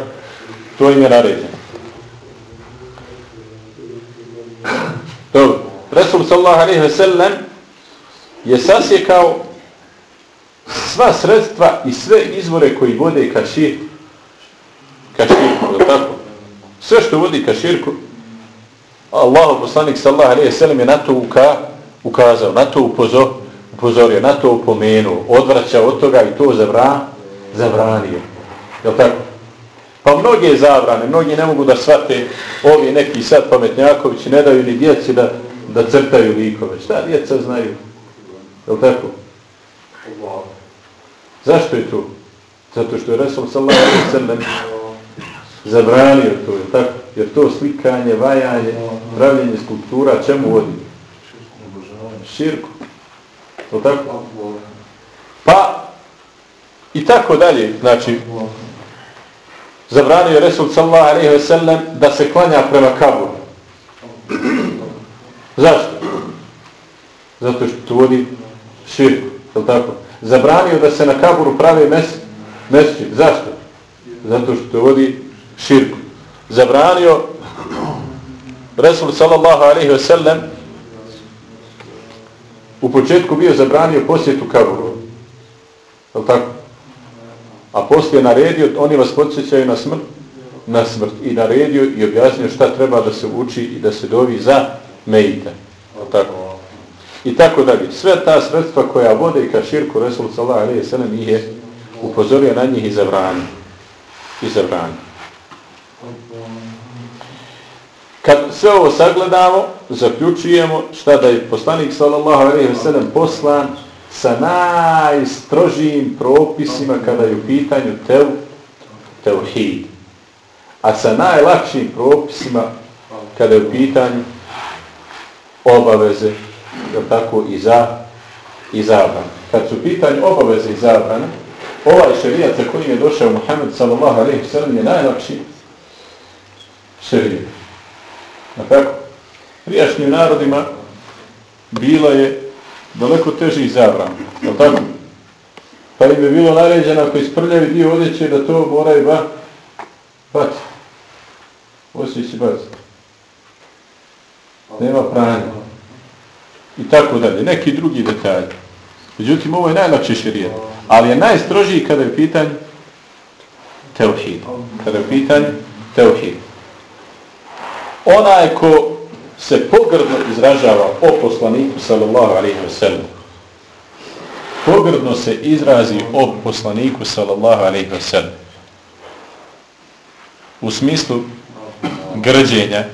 To im je naređeno. Dobro. Resul sallahu alaihi ve sellem je sasjekao sva sredstva i sve izvore koji vode ka širku. ka širku, je tako? Sve što vodi ka širku Allahu poslanik sallallahu alejhi ve sellem je na to uka, ukazao, na to upozor, upozorio, na to upomenuo, odvraćao od toga i to zabra, zabranio. Je tako? Pa mnoge zabrane, mnogi ne mogu da shvate ovi neki sad pametnjakovići, ne daju ni djeci da, da crtaju likove. Šta djeca znaju? Je tako? Zašto je to? Zato što je Resul sallallahu alejhi ve sellem zabranio to, je tako? Jer to slikanje, vajanje, pravljenje skulptura, čemu vodi? Širku. To tako? Pa, i tako dalje, znači, zabranio je Resul sallallahu alaihi ve sellem da se klanja prema kaburu. Zašto? Zato što to vodi širku, je tako? Zabranio da se na kaburu pravi mes, mesči. Zašto? Zato što to vodi širku. Zabranio Resul sallallahu alaihi ve sellem u početku bio zabranio posjetu kaburu. Je tako? A poslije naredio, oni vas podsjećaju na smrt, na smrt i naredio i objasnio šta treba da se uči i da se dovi za mejite. Je tako? I tako dalje. Sve ta sredstva koja vode i ka širku Resul sallallahu alaihi ve sellem ih je upozorio na njih i zabranio. I zabranio. Kad sve ovo sagledamo, zaključujemo šta da je poslanik sallallahu alejhi ve sellem poslan sa najstrožijim propisima kada je u pitanju tev, tevhid. A sa najlakšim propisima kada je u pitanju obaveze, je tako, i za i zabrane. Kad su pitanju obaveze i zabrane, ovaj šerijat za kojim je došao Muhammed sallallahu alejhi ve sellem je najlakši šerijat. Na kako? Prijašnjim narodima bilo je daleko teži zabran. Je tako? Pa im je bilo naređeno ako isprljavi dio odjeće da to moraju ba, bati. Osjeći bati. nema pranja. I tako dalje. Neki drugi detalji. Međutim, ovo je najlakši širijet. Ali je najstrožiji kada je pitanje teuhid. Kada je pitanje teuhid. Onaj ko se pogrdno izražava o poslaniku sallallahu alaihi wa sallam. Pogrdno se izrazi o poslaniku sallallahu alaihi wa sallam. U smislu grđenja,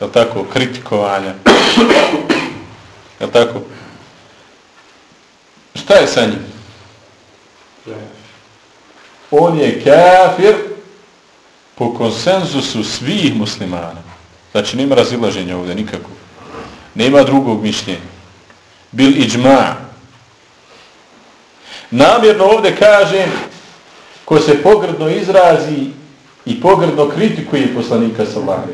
je tako, kritikovanja, je tako? Šta je sa njim? On je kafir po konsenzusu svih muslimana. Znači, nema razilaženja ovdje nikako. Nema drugog mišljenja. Bil iđma. Namjerno ovdje kažem ko se pogrdno izrazi i pogrdno kritikuje poslanika sallallahu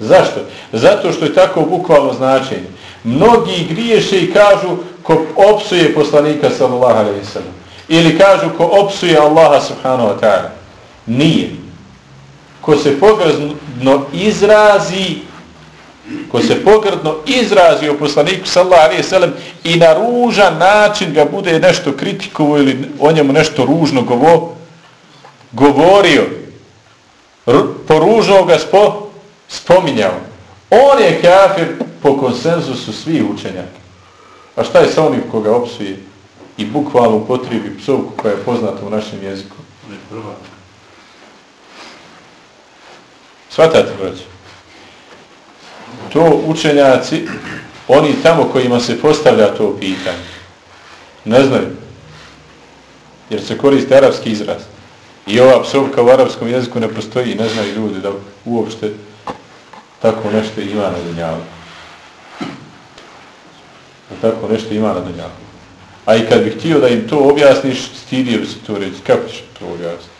Zašto? Zato što je tako bukvalno značenje. Mnogi griješe i kažu ko opsuje poslanika sallallahu alejhi ve sellem ili kažu ko opsuje Allaha subhanahu wa ta'ala. Nije. Ko se pogrdno izrazi ko se pogrdno izrazi o poslaniku sallallahu alejhi ve sellem i na ružan način ga bude nešto kritikovao ili o njemu nešto ružno govo, govorio poružao ga spo, spominjao. On je kafir po konsenzusu svih učenjaka. A šta je sa onim koga opsuje i bukvalno upotrebi psovku koja je poznata u našem jeziku? Svatate, braći? To učenjaci, oni tamo kojima se postavlja to pitanje, ne znaju. Jer se koriste arapski izraz. I ova psovka u arapskom jeziku ne postoji, ne znaju ljudi da uopšte tako nešto ima na dunjavu. Da tako nešto ima na dunjavu. A i kad bih htio da im to objasniš, stidio bi se to reći. Kako ćeš to objasniti?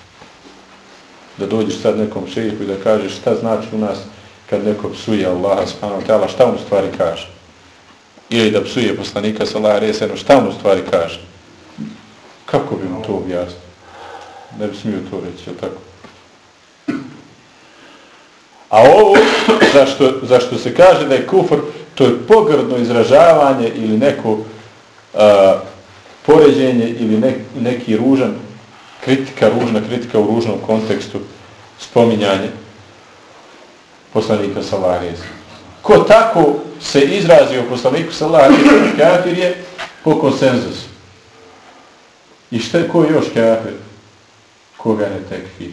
Da dođeš sad nekom šejiku i da kažeš šta znači u nas kad neko psuje Allaha subhanahu ta'ala, šta on u stvari kaže? Ili da psuje poslanika sallaha reseno, šta on u stvari kaže? Kako bi mu to objasnio? Ne bi smio to reći, je tako? A ovo, zašto, zašto se kaže da je kufr, to je pogrdno izražavanje ili neko uh, poređenje ili ne, neki ružan kritika, ružna kritika u ružnom kontekstu spominjanje poslanika Salarijesa. Ko tako se izrazi o poslaniku Salarijesa, kafir je po konsenzusu. I šta je ko još kafir? Koga ne tekfir?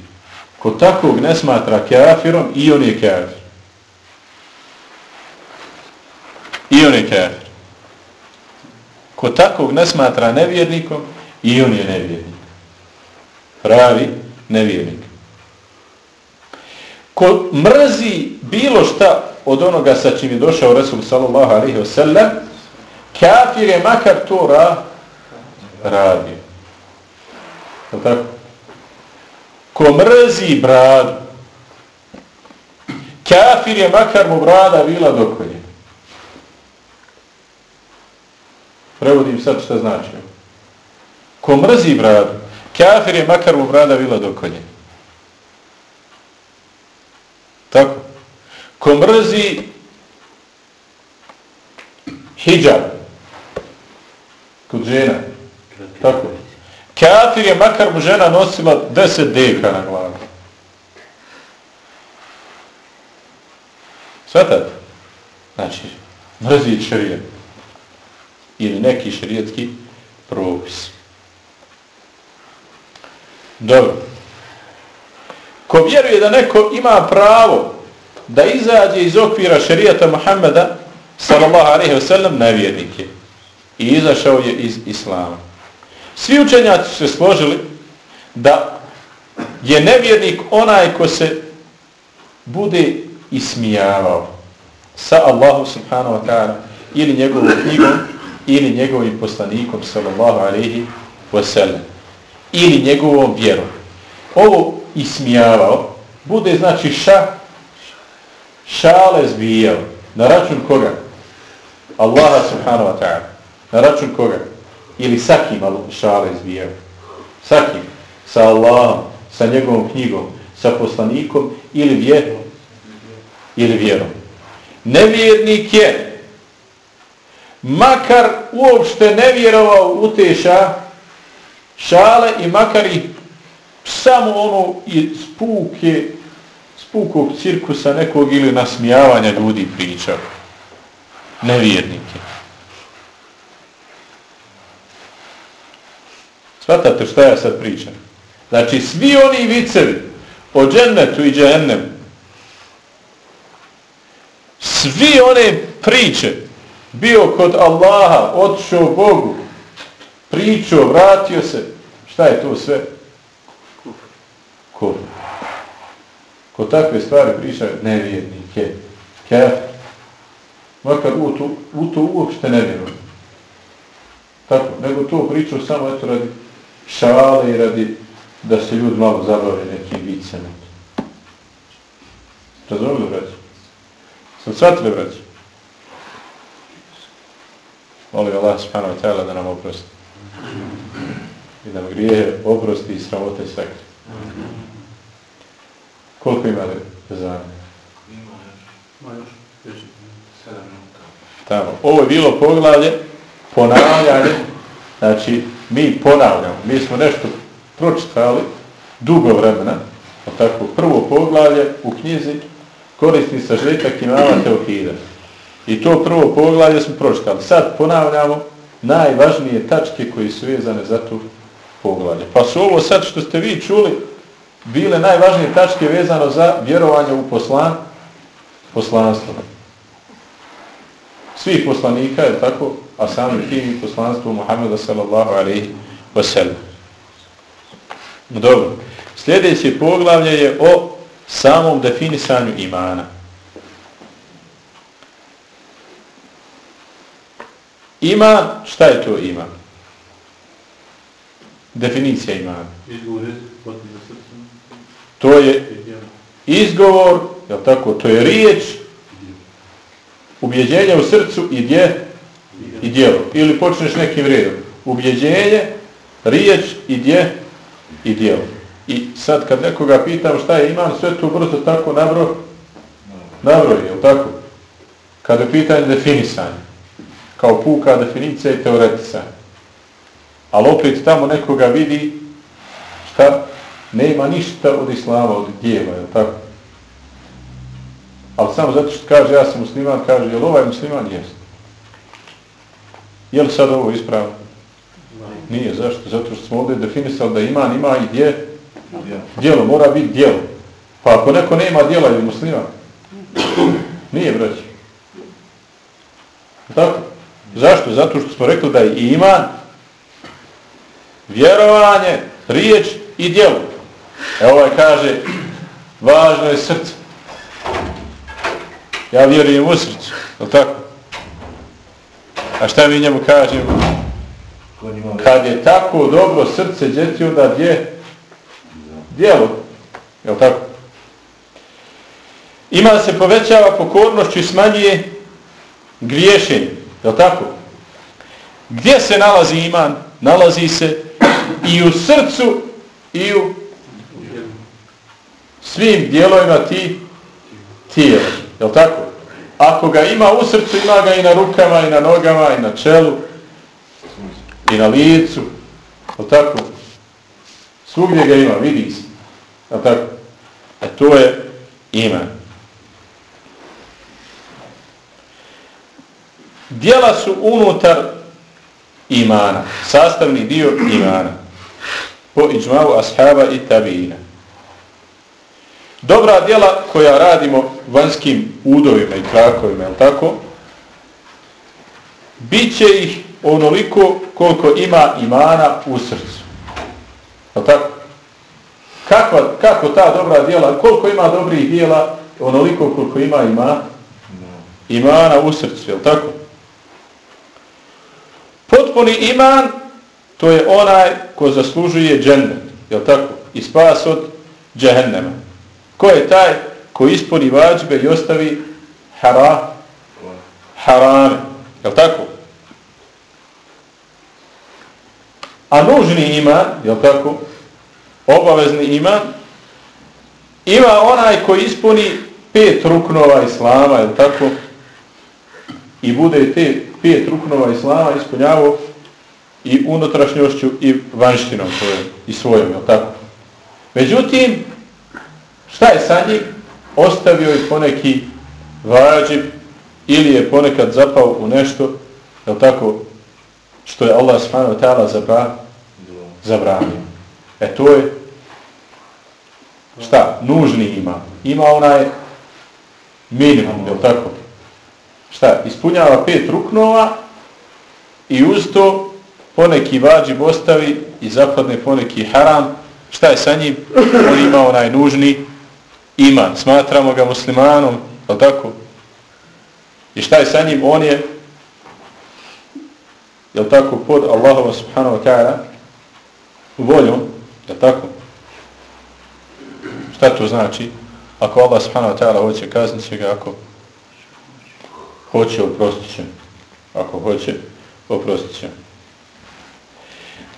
Ko takvog ne smatra kafirom, i on je kafir. I on je kafir. Ko takvog ne smatra nevjernikom, i on je nevjernik. Pravi nevjernik. Ko mrzi bilo šta od onoga sa čim je došao Resul sallallahu alaihi wa sallam, kafir je makar to ra radio. Je tako? ko mrzi bradu, kafir je makar mu brada bila dokolje. Prevodim sad šta znači. Ko mrzi bradu, kafir je makar mu brada bila dokolje. Tako. Ko mrzi hijab kod žena, tako. Kafir je makar mu žena nosila deset deka na glavu. Svatate? Znači, mrzi šarijet. Ili neki šarijetski propis. Dobro. Ko vjeruje da neko ima pravo da izađe iz okvira šerijata Muhammeda, sallallahu alaihi wa sallam, nevjernik je. I izašao je iz Islama. Svi učenjaci su se složili da je nevjernik onaj ko se bude ismijavao sa Allahu subhanahu wa ta'ala ili njegovom knjigom ili njegovim poslanikom sallallahu alaihi wa sallam ili njegovom vjerom. Ovo ismijavao bude znači ša šale zbijao na račun koga? Allaha subhanahu wa ta'ala. Na račun koga? ili sa kim šale zbijao? Sa kim? Sa Allahom, sa njegovom knjigom, sa poslanikom ili vjerom. Ili vjerom. nevjernik je makar uopšte ne vjerovao u te ša, šale i makar i samo ono i spuke spukog cirkusa nekog ili nasmijavanja ljudi pričao. Nevjernike. Svatate šta ja sad pričam? Znači, svi oni vicevi o džennetu i džennemu, svi one priče, bio kod Allaha, otišao Bogu, pričao, vratio se, šta je to sve? Kufr. Ko takve stvari priča nevjernike, kef, Makar u to, u to uopšte ne vjerujem. Tako, nego to pričao samo eto radi šale i radi da se ljudi malo zabave nekim vicama. Razumili, braći? Sam shvatili, braći? Molim Allah subhanahu wa ta'ala da nam oprosti. I da nam grije oprosti i sramote sakri. Koliko ima za? Ima još. Tamo. Ovo je bilo poglavlje, ponavljanje, znači mi ponavljamo, mi smo nešto pročitali dugo vremena, tako, prvo poglavlje u knjizi koristi sa žetak imama Teohida. I to prvo poglavlje smo pročitali. Sad ponavljamo najvažnije tačke koje su vezane za tu poglavlje. Pa su ovo sad što ste vi čuli bile najvažnije tačke vezano za vjerovanje u poslan, poslanstvo. Svih poslanika je tako, a sami tim poslanstvo Muhammeda sallallahu alaihi wa sallam. Dobro. Sljedeće poglavlje je o samom definisanju imana. Iman, šta je to iman? Definicija imana. To je izgovor, je tako, to je riječ, ubjeđenje u srcu i dje, i djelo. Ili počneš nekim redom. Ubjeđenje, riječ i dje, i djelo. I sad kad nekoga pitam šta je iman, sve to brzo tako nabro, nabroji, je tako? Kad je pitanje definisanje, kao puka definicija i teoretica. Ali opet tamo nekoga vidi šta nema ništa od islama, od djeva, je tako? Ali samo zato što kaže ja sam musliman, kaže je li ovaj musliman? Jest. Je li sad ovo ispravno? Nije, zašto? Zato što smo ovdje definisali da iman ima i gdje? djelo, mora biti djelo. Pa ako neko nema djela, je musliman? Nije, braći. Tako? Zašto? Zato što smo rekli da je iman vjerovanje, riječ i djelo. E ovaj kaže, važno je srce. Ja vjerujem u srcu, je tako? A šta mi njemu kažemo? Kad je tako dobro srce djeti, onda gdje? Djelo. Je tako? Ima se povećava pokornošću i smanjuje griješenje. Je tako? Gdje se nalazi iman? Nalazi se i u srcu i u svim dijelovima ti tijela. Je tako? Ako ga ima u srcu, ima ga i na rukama, i na nogama, i na čelu, i na licu. Je tako? Svugdje ga ima, vidi se. Je tako? E to je iman. Djela su unutar imana, sastavni dio imana, po iđmavu ashaba i tabina. Dobra djela koja radimo vanjskim udovima i krakovima, je tako? Biće ih onoliko koliko ima imana u srcu. Je tako? Kako, kako ta dobra djela, koliko ima dobrih djela, onoliko koliko ima ima imana u srcu, je tako? Potpuni iman, to je onaj ko zaslužuje džennet, je tako? I spas od džehennema. Ko je taj ko ispuni vađbe i ostavi hara, harame, je tako? A nužni iman, je tako? Obavezni iman, ima onaj ko ispuni pet ruknova islama, je tako? I bude te pet ruknova islama ispunjavao i unutrašnjošću i vanštinom svojom i svojom, je tako? Međutim, šta je sa njim? Ostavio je poneki vađib ili je ponekad zapao u nešto, je tako, što je Allah subhanahu wa ta'ala zabra, zabranio. E to je šta? Nužni ima. Ima onaj minimum, je tako? Šta? Ispunjava pet ruknova i uz to poneki vađib ostavi i zapadne poneki haram. Šta je sa njim? On ima onaj nužni iman. Smatramo ga muslimanom, je tako? I šta je sa njim? On je je tako pod Allahom subhanahu wa ta'ala voljom, je tako? Šta to znači? Ako Allah subhanahu wa ta'ala hoće kaznit će ga, ako hoće oprostit će. Ako hoće oprostit će.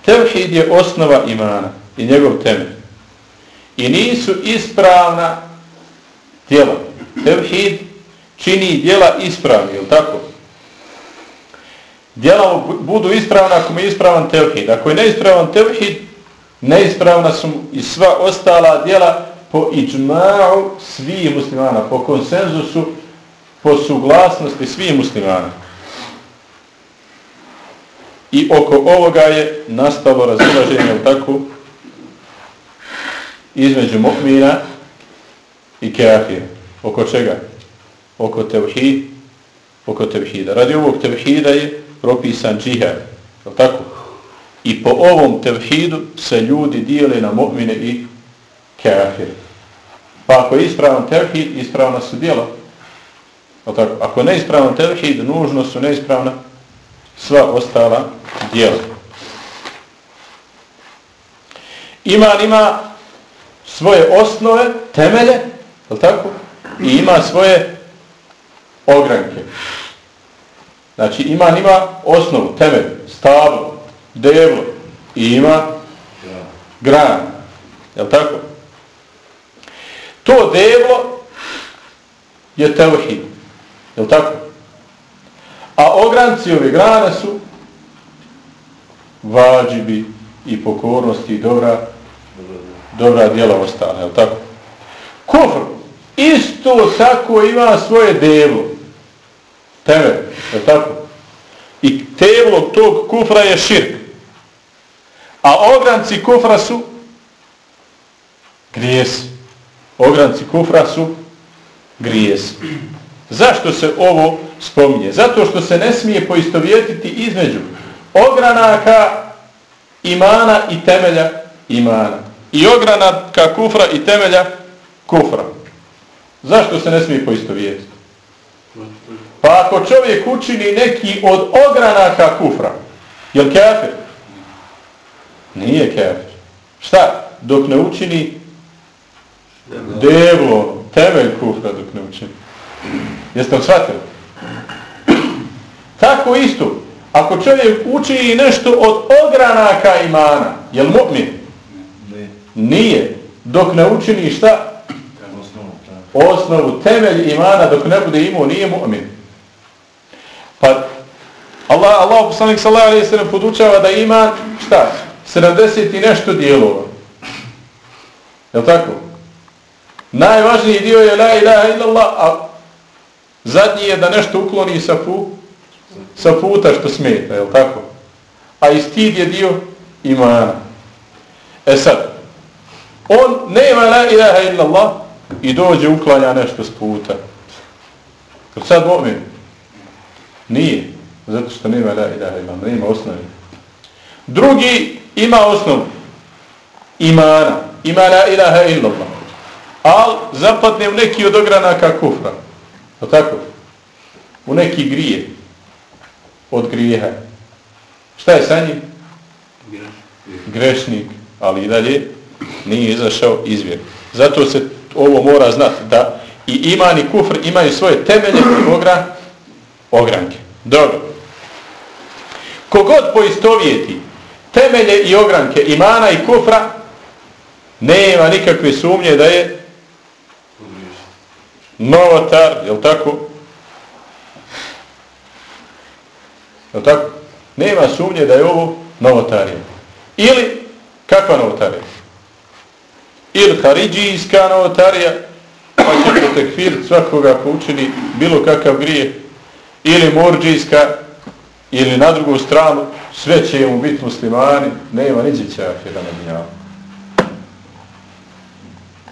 Tevhid je osnova imana i njegov temelj. I nisu ispravna djela. Tevhid čini djela ispravni, je tako? Djela budu ispravna ako mi je ispravan tevhid. Ako je neispravan tevhid, neispravna su i sva ostala djela po iđma'u svih muslimana, po konsenzusu, po suglasnosti svih muslimana. I oko ovoga je nastalo razilaženje u tako između mu'mina i kafira. Oko čega? Oko tevhid, oko tevhida. Radi ovog tevhida je propisan džihad. Je tako? I po ovom tevhidu se ljudi dijeli na mu'mine i kafir. Pa ako je ispravan tevhid, ispravna su djela Tako, ako ne ispravan tevhid, nužno su neispravna sva ostala dijela. Iman ima svoje osnove, temelje, je tako? I ima svoje ogranke. Znači, iman ima osnovu, temelj, stablo, devlo i ima gran. Je tako? To devo je tevhid. Je tako? A ogranci ove grane su vađibi i pokornosti i dobra, dobra djela ostane, Je tako? Kufr isto tako ima svoje devo, Temelj. Je tako? I tevlo tog kufra je širk. A ogranci kufra su grijesi ogranci kufra su grijes. Zašto se ovo spominje? Zato što se ne smije poistovjetiti između ogranaka imana i temelja imana. I ogranaka kufra i temelja kufra. Zašto se ne smije poistovjetiti? Pa ako čovjek učini neki od ogranaka kufra, je li kafir? Nije kafir. Šta? Dok ne učini Devo, temelj kufra dok ne učini. Jeste li shvatili? Tako isto, ako čovjek uči nešto od ogranaka imana, je li mu'min? Nije. Dok ne učini šta? Osnovu, temelj imana dok ne bude imao, nije mu'min. Pa Allah, Allah poslanik sallallahu alaihi sallam podučava da ima šta? 70 i nešto dijelova. Je li tako? Najvažniji dio je la ilaha illallah, a zadnji je da nešto ukloni sa, pu, sa puta što smeta, je tako? A istid je dio imana. E sad, on nema la ilaha illallah i dođe uklanja nešto s puta. Kad sad mu'min? Nije. Zato što nema la ilaha illallah, nema osnovi. Drugi ima osnovu. Imana. Ima la ilaha illallah al zapadne u neki od ogranaka kufra. O tako? U neki grije. Od grijeha. Šta je sa njim? Grešnik. Ali i dalje nije izašao izvjer. Zato se ovo mora znati da i iman i kufr imaju svoje temelje i ogra, ogranke. Dobro. Kogod poistovijeti temelje i ogranke imana i kufra, nema nikakve sumnje da je novotar, je li tako? Je tako? Nema sumnje da je ovo novotarija. Ili, kakva novotarija? Ili haridžijska novotarija, pa će protekfir svakoga ko učini bilo kakav grije, ili morđijska, ili na drugu stranu, sve će mu biti muslimani, nema niđe ćafira na dnjavu.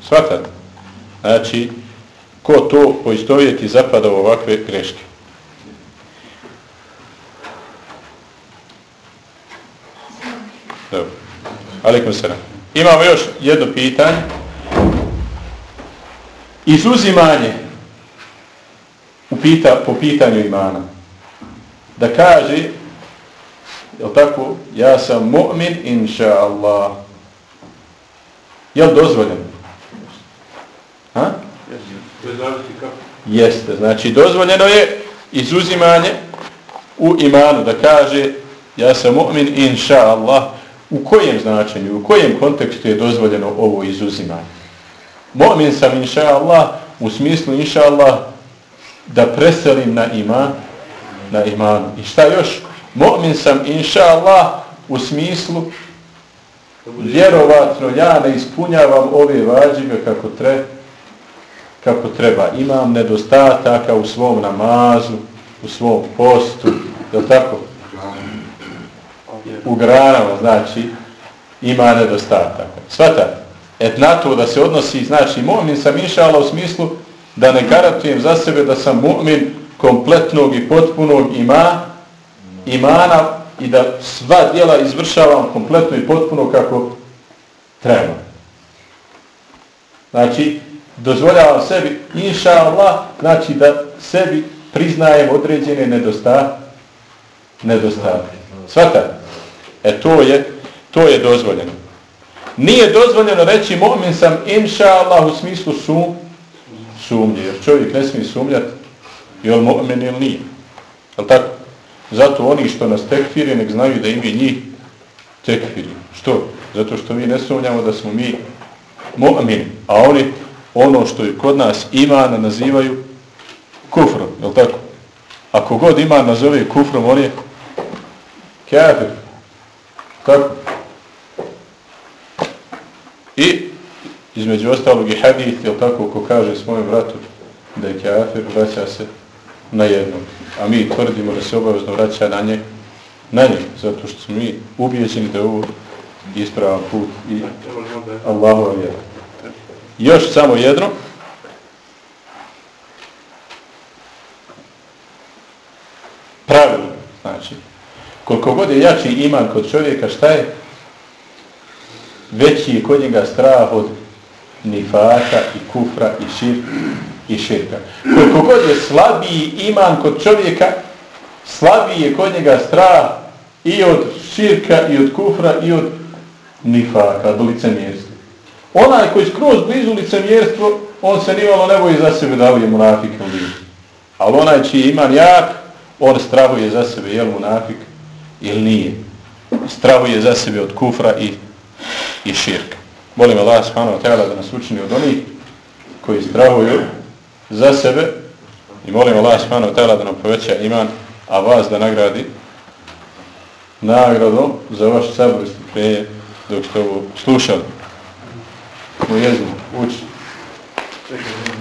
Svatate? Znači, ko to poistovjeti zapada u ovakve greške. Dobro. Alikum salam. Imamo još jedno pitanje. Izuzimanje upita, po pitanju imana. Da kaže, jel tako, ja sam mu'min, inša Allah. Jel dozvoljeno? Ha? Jeste. Znači, dozvoljeno je izuzimanje u imanu. Da kaže, ja sam mu'min, inša Allah. U kojem značenju, u kojem kontekstu je dozvoljeno ovo izuzimanje? Mu'min sam, inša Allah, u smislu, inša Allah, da preselim na iman, na imanu. I šta još? Mu'min sam, inša Allah, u smislu vjerovatno ja ne ispunjavam ove vađive kako, tre, kako treba. Imam nedostataka u svom namazu, u svom postu, je tako? U granama, znači, ima nedostataka. Svata, et na to da se odnosi, znači, mu'min sam inša u smislu da ne garantujem za sebe da sam mu'min kompletnog i potpunog ima, imana i da sva djela izvršavam kompletno i potpuno kako treba. Znači, dozvoljava sebi, inša Allah, znači da sebi priznajem određene nedostatke. Nedostatke. Svata? E to je, to je dozvoljeno. Nije dozvoljeno reći momin sam inša Allah u smislu sum, sumnje, jer čovjek ne smije sumnjati je li momin ili nije. Je tako? Zato oni što nas tekfiri, nek znaju da im je njih tekfiri. Što? Zato što mi ne sumnjamo da smo mi mu'min, a oni ono što je kod nas iman nazivaju kufrom, je tako? Ako god iman nazove kufrom, on je kafir. Tako? I između ostalog i hadith, je tako, ko kaže s mojim vratom da je kafir, vraća se na jednog. A mi tvrdimo da se obavezno vraća na nje, na nje, zato što smo mi ubijećeni da je ovo ispravan put i Allahu vjera. Još samo jedno. Pravilo, znači, koliko god je jači iman kod čovjeka, šta je? Veći je kod njega strah od nifaka i kufra i šir i širka. Koliko god je slabiji iman kod čovjeka, slabiji je kod njega strah i od širka i od kufra i od nifaka, od licemjerstva. Onaj koji skroz blizu licemjerstvo, on se nivalo ne boji za sebe da li je munafik ili nije. Ali onaj čiji iman jak, on strahuje za sebe je li munafik ili nije. Strahuje za sebe od kufra i, i širka. Molim Allah subhanahu wa ta'ala da nas učini od onih koji strahuju za sebe i molim Allah subhanahu wa ta'ala da nam poveća iman, a vas da nagradi nagradom za vaš sabor i strpljenje dok ste ovo slušali. Moj jezik, uči. Čekaj.